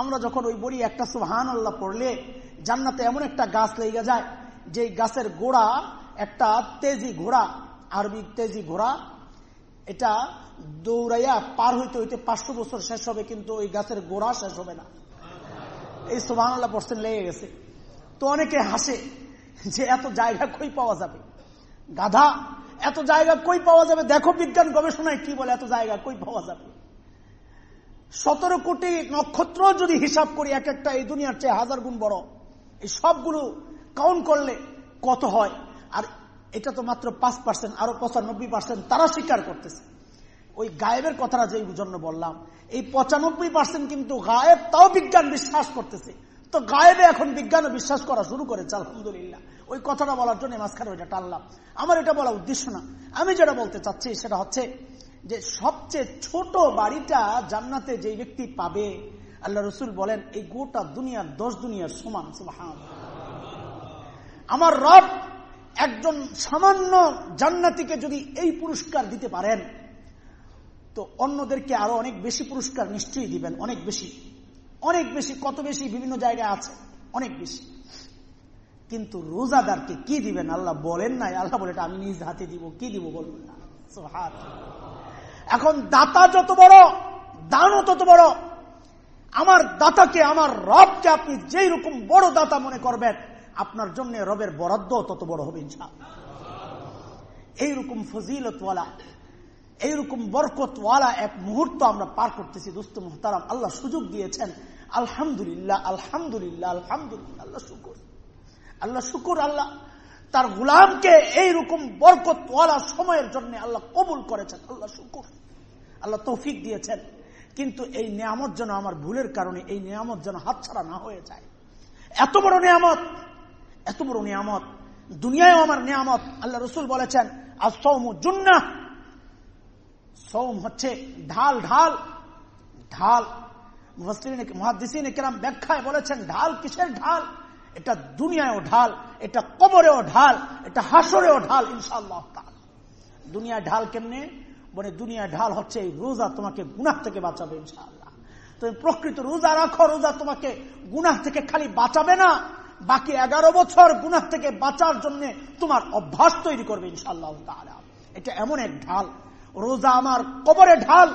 Speaker 1: আমরা যখন ওই বলি একটা সুবহান আল্লাহ পড়লে, জান্নাতে এমন একটা গাছ লেগে যায় যে গাছের গোড়া একটা তেজি ঘোড়া, আরবি তেজি ঘোড়া, এটা দৌড়াইয়া পার হইতে হইতে পাঁচশো বছর শেষ হবে, কিন্তু ওই গাছের গোড়া শেষ হবে না। এই সুবহান আল্লাহ পড়ছেন, লেগে গেছে। তো অনেকে হাসে যে এত জায়গা কই পাওয়া যাবে? গাধা, এত জায়গা কই পাওয়া যাবে? দেখো বিজ্ঞান গবেষণায় কি বলে, এত জায়গা কই পাওয়া যাবে? সতেরো কোটি নক্ষত্র যদি হিসাব করি, এক একটা এই দুনিয়ার চেয়ে হাজার গুণ বড়। এই সবগুলো কাউন্ট করলে কত হয়? আর এটা তো মাত্র পাঁচ পার্সেন্ট আরও পঁচানব্বই পার্সেন্ট তারা স্বীকার করতেছে। ওই গায়েবের কথাটা যে জন্য বললাম, এই পঁচানব্বই পার্সেন্ট কিন্তু গায়েব, তাও বিজ্ঞান বিশ্বাস করতেছে। তো গায়েবে এখন বিজ্ঞান বিশ্বাস করা শুরু করেছে, আলহামদুলিল্লাহ। ওই কথাটা বলার জন্য মাঝখানে ওইটা টানলাম। আমার এটা বলা উদ্দেশ্য না। আমি যেটা বলতে চাচ্ছি সেটা হচ্ছে যে সবচেয়ে ছোট বাড়িটা জান্নাতে যে ব্যক্তি পাবে, আল্লাহ রসুল বলেন, এই গোটা দুনিয়ার দশ দুনিয়ার সমান আমার রব একজন সামান্য জান্নাতিকে যদি এই পুরস্কার দিতে পারেন, তো অন্যদেরকে আরও অনেক বেশি পুরস্কার নিশ্চয়ই দিবেন, অনেক বেশি। অনেক বেশি, কত বেশি বিভিন্ন জায়গায় আছে, অনেক বেশি। কিন্তু রোজাদারকে কি দিবেন? আল্লাহ বলেন নাই। আল্লাহ বলে আমি নিজ হাতে দিব, কি দিব বলবেন না? এখন দাতা যত বড়, দানও তত বড়। আমার দাতাকে, আমার রবকে আপনি যেই রকম বড় দাতা মনে করবেন, আপনার জন্য রবের বরাদ্দ তত বড় হবে এইরকম ফজিলতওয়ালা, এইরকম বরকতওয়ালা এক মুহূর্ত আমরা পার করতেছি, দোস্ত মোহতারাম। আল্লাহ সুযোগ দিয়েছেন। আলহামদুলিল্লাহ আলহামদুলিল্লাহ আলহামদুলিল্লাহ, আল্লাহ শুকুর। আল্লাহ শুকুর, আল্লাহ তার গুলামকে এইরকম বরকতওয়ালা সময়ের জন্য আল্লাহ কবুল করেছেন, আল্লাহ শুকুর। আল্লাহ তৌফিক দিয়েছেন। কিন্তু এই নিয়ামত যেন আমার ভুলের কারণে, এই নিয়ামত যেন হাতছাড়া না হয়ে যায়। এত বড় নিয়ামত, এত বড় নিয়ামত। দুনিয়ায় আমার নিয়ামত। আল্লাহ রসুল বলেছেন আর সৌম জুন্না সৌম হচ্ছে ঢাল ঢাল ঢাল। মহাদিসিন কেরাম ব্যাখ্যায় বলেছেন, ঢাল কিসের ঢাল? এটা দুনিয়ায়ও ঢাল, এটা কবরেও ঢাল, এটা হাসরেও ঢাল ইনশাল্লাহ দুনিয়া ঢাল কেমনে? বলে দুনিয়া ঢাল হচ্ছে এই রোজা তোমাকে গুনাহ থেকে বাঁচাবে, ইনশাআল্লাহ। তুমি প্রকৃত রোজা রাখো, রোজা তোমাকে গুনাহ থেকে খালি বাঁচাবে না, বাকি এগারো বছর গুনাহ থেকে বাঁচার জন্য তোমার অভ্যাস তৈরি করবে, ইনশাআল্লাহ এটা এমন এক ঢাল, রোজা আমার কবরে ঢাল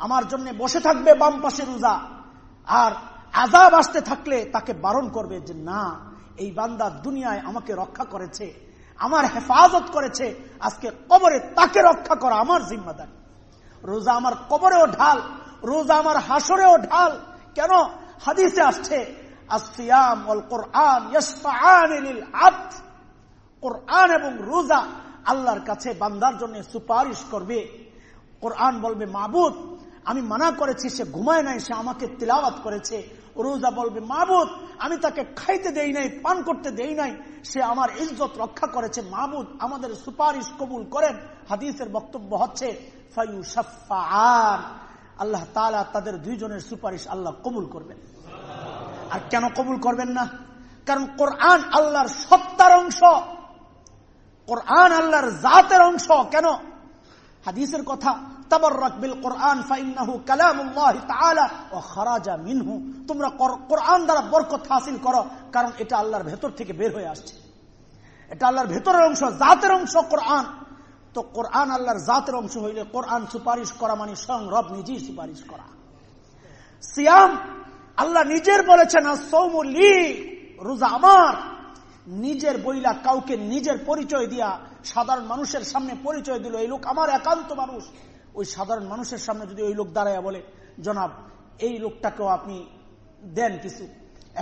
Speaker 1: আমার জন্য বসে থাকবে বাম পাশে রোজা। আর আজাব আসতে থাকলে তাকে বারণ করবে যে, না, এই বান্দা দুনিয়ায় আমাকে রক্ষা করেছে, আমার হেফাজত করেছে, আজকে কবরে তাকে রক্ষা করা আমার জিম্মাদারি। রোজা আমার কবরেও ঢাল, রোজা আমার হাসরেও ঢাল। কেন? হাদিসে আসছে কোরআন কোরআন এবং রোজা আল্লাহর কাছে বান্দার জন্য সুপারিশ করবে। কোরআন বলবে, মাবুদ আমি মানা করেছি, সে ঘুমায় নাই, সে আমাকে তিলাওয়াত করেছে। রোজা বলবে, মাবুদ, আমি তাকে খাইতে দেই নাই, পান করতে দেই নাই। সে আমার ইজ্জত রক্ষা করেছে, মাবুদ, আমাদের সুপারিশ কবুল করেন। হাদিসের বক্তব্য হচ্ছে আল্লাহ তালা তাদের দুইজনের সুপারিশ আল্লাহ কবুল করবেন। আর কেন কবুল করবেন না? কারণ কোরআন আল্লাহর সত্তার অংশ। কোরআন আল্লাহর জাতের অংশ। কেন? হাদিসের কথা তাবাররাক বিল কোরআন ফাইন্নাহু কালামুল্লাহ তাআলা ওয়া খারাজা মিনহু। তোমরা কোরআন দ্বারা বরকত হাসিল করো, কারণ এটা আল্লাহর ভেতর থেকে বের হয়ে আসছে। এটা আল্লাহর ভেতরের অংশ, জাতের অংশ কোরআন। তো কোরআন আল্লাহর জাতের অংশ হইলে কোরআন সুপারিশ করা মানে স্বয়ং রব নিজেই সুপারিশ করা। সিয়াম, আল্লাহ নিজের বলেছেন সৌমলি রোজা আমার। নিজের বইলা কাউকে নিজের পরিচয় দিয়া, সাধারণ মানুষের সামনে পরিচয় দিল, এই লোক আমার একান্ত মানুষ। ওই সাধারণ মানুষের সামনে যদি ওই লোক দাঁড়ায় বলে, জনাব, এই লোকটাকেও আপনি দেন কিছু।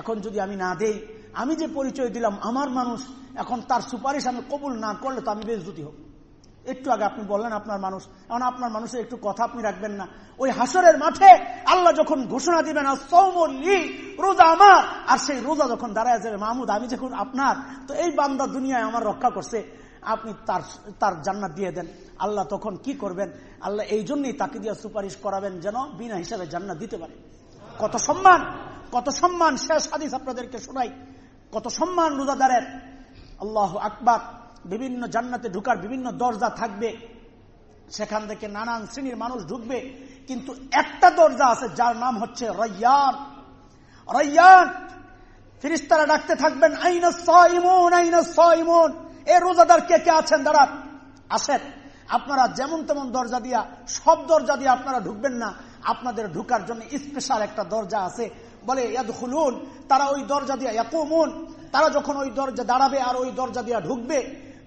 Speaker 1: এখন যদি আমি না দেই, আমি যে পরিচয় দিলাম আমার মানুষ, এখন তার সুপারিশ আমি কবুল না করলে তো আমি বেজুতি হোক একটু আগে আপনি বললেন আপনার মানুষ। এখন আপনার মানুষের একটু কথা আপনি রাখবেন না। ওই হাসরের মাঠে আল্লাহ যখন ঘোষণা দিবেন রোজা আমার আর সেই রোজা যখন দাঁড়ায় যাবে মাহমুদ, আমি যখন আপনার তো এই বান্দা দুনিয়ায় আমার রক্ষা করছে। আপনি তার তার জান্নাত দিয়ে দেন। আল্লাহ তখন কি করবেন? আল্লাহ এই জন্যই তাকে দিয়ে সুপারিশ করাবেন যেন বিনা হিসাবে জান্নাত দিতে পারে। কত সম্মান কত সম্মান, শেষ হাদিস আপনাদেরকে শোনাই। কত সম্মান রোজাদারের। আল্লাহ আকবার, বিভিন্ন জান্নাতে ঢুকার বিভিন্ন দরজা থাকবে। সেখান থেকে নানান শ্রেণির মানুষ ঢুকবে। কিন্তু একটা দরজা আছে, যার নাম হচ্ছে রയ്যান রയ്যান ফিরিস্তারা ডাকতে থাকবেন, আইনা সইমন আইনা সইমন। এ রোজাদার কে কে আছেন? দাঁড়া আসেন। আপনারা যেমন তেমন দরজা দিয়া, সব দরজা দিয়ে আপনারা ঢুকবেন না। আপনাদের ঢুকার জন্য স্পেশাল একটা দরজা আছে। বলে ইয়াদ খুলুন তারা ওই দরজা দিয়া, ইয়াকুমুন তারা যখন ওই দরজা দাঁড়াবে আর ওই দরজা দিয়া ঢুকবে,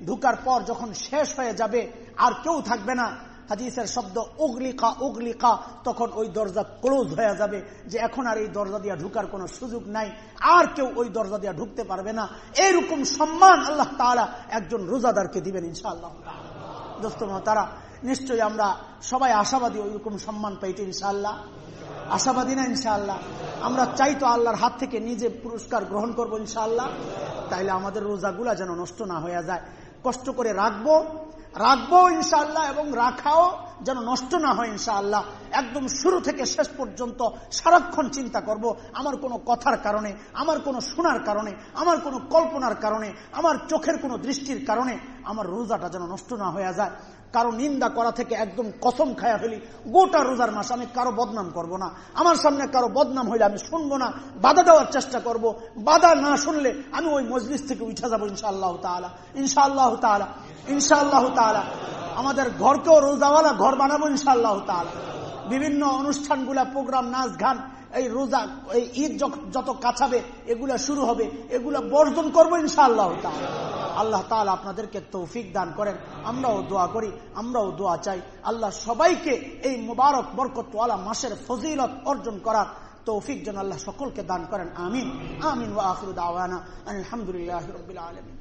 Speaker 1: ঢুকার পর যখন শেষ হয়ে যাবে, আর কেউ থাকবে না। হাদিসের শব্দ, উগলিকা উগলিকা তখন ওই দরজা ক্লোজ হয়ে যাবে যে এখন আর এই দরজা দিয়া ঢুকার কোনো সুযোগ নাই। আর কেউ ওই দরজা দিয়া ঢুকতে পারবে না। এইরকম সম্মান আল্লাহ তালা একজন রোজাদারকে দিবেন ইনশাআল্লাহ। দোস্ত তারা নিশ্চয়ই আমরা সবাই আশাবাদী ওই ওইরকম সম্মান পাইতে ইনশাল্লাহ আশাবাদী না ইনশাল্লাহ আমরা চাই তো আল্লাহর হাত থেকে নিজে পুরস্কার গ্রহণ করব ইনশাল্লাহ তাইলে আমাদের রোজাগুলা যেন নষ্ট না হয়ে যায়। কষ্ট করে রাখব রাখব ইনশাআল্লাহ এবং রাখাও যেন নষ্ট না হয় ইনশাআল্লাহ। একদম শুরু থেকে শেষ পর্যন্ত সারাক্ষণ চিন্তা করব, আমার কোনো কথার কারণে, আমার কোনো শোনার কারণে, আমার কোনো কল্পনার কারণে, আমার চোখের কোনো দৃষ্টির কারণে আমার রোজাটা যেন নষ্ট না হয়ে যায়। কারও নিন্দা করা থেকে একদম কসম খায়া ফেলি, গোটা রোজার মাস আমি কারও বদনাম করব না। আমার সামনে কারও বদনাম হইলে আমি শুনব না, বাধা দেওয়ার চেষ্টা করব। বাধা না শুনলে আমি ওই মজলিস থেকে উঠে যাব ইনশাআল্লাহ তালা ইনশাআল্লাহ তালা ইনশাআল্লাহ তালা আমাদের ঘরকেও রোজাওয়ালা ঘর বানাবো ইনশাআল্লাহ তালা বিভিন্ন অনুষ্ঠানগুলা, প্রোগ্রাম, নাচ, গান এই রোজা, এই ঈদ যত কাছাবে, এগুলা শুরু হবে, এগুলা বর্জন করব ইনশাআল্লাহ আল্লাহ তালা আপনাদেরকে তৌফিক দান করেন, আমরাও দোয়া করি, আমরাও দোয়া চাই। আল্লাহ সবাইকে এই মুবারক বরকতওয়ালা মাসের ফজিলত অর্জন করার তৌফিক যেন আল্লাহ সকলকে দান করেন, আমিন। আমিন ওয়া আখরুদ আওয়ানা আলহামদুলিল্লাহ রবিল আলমিন।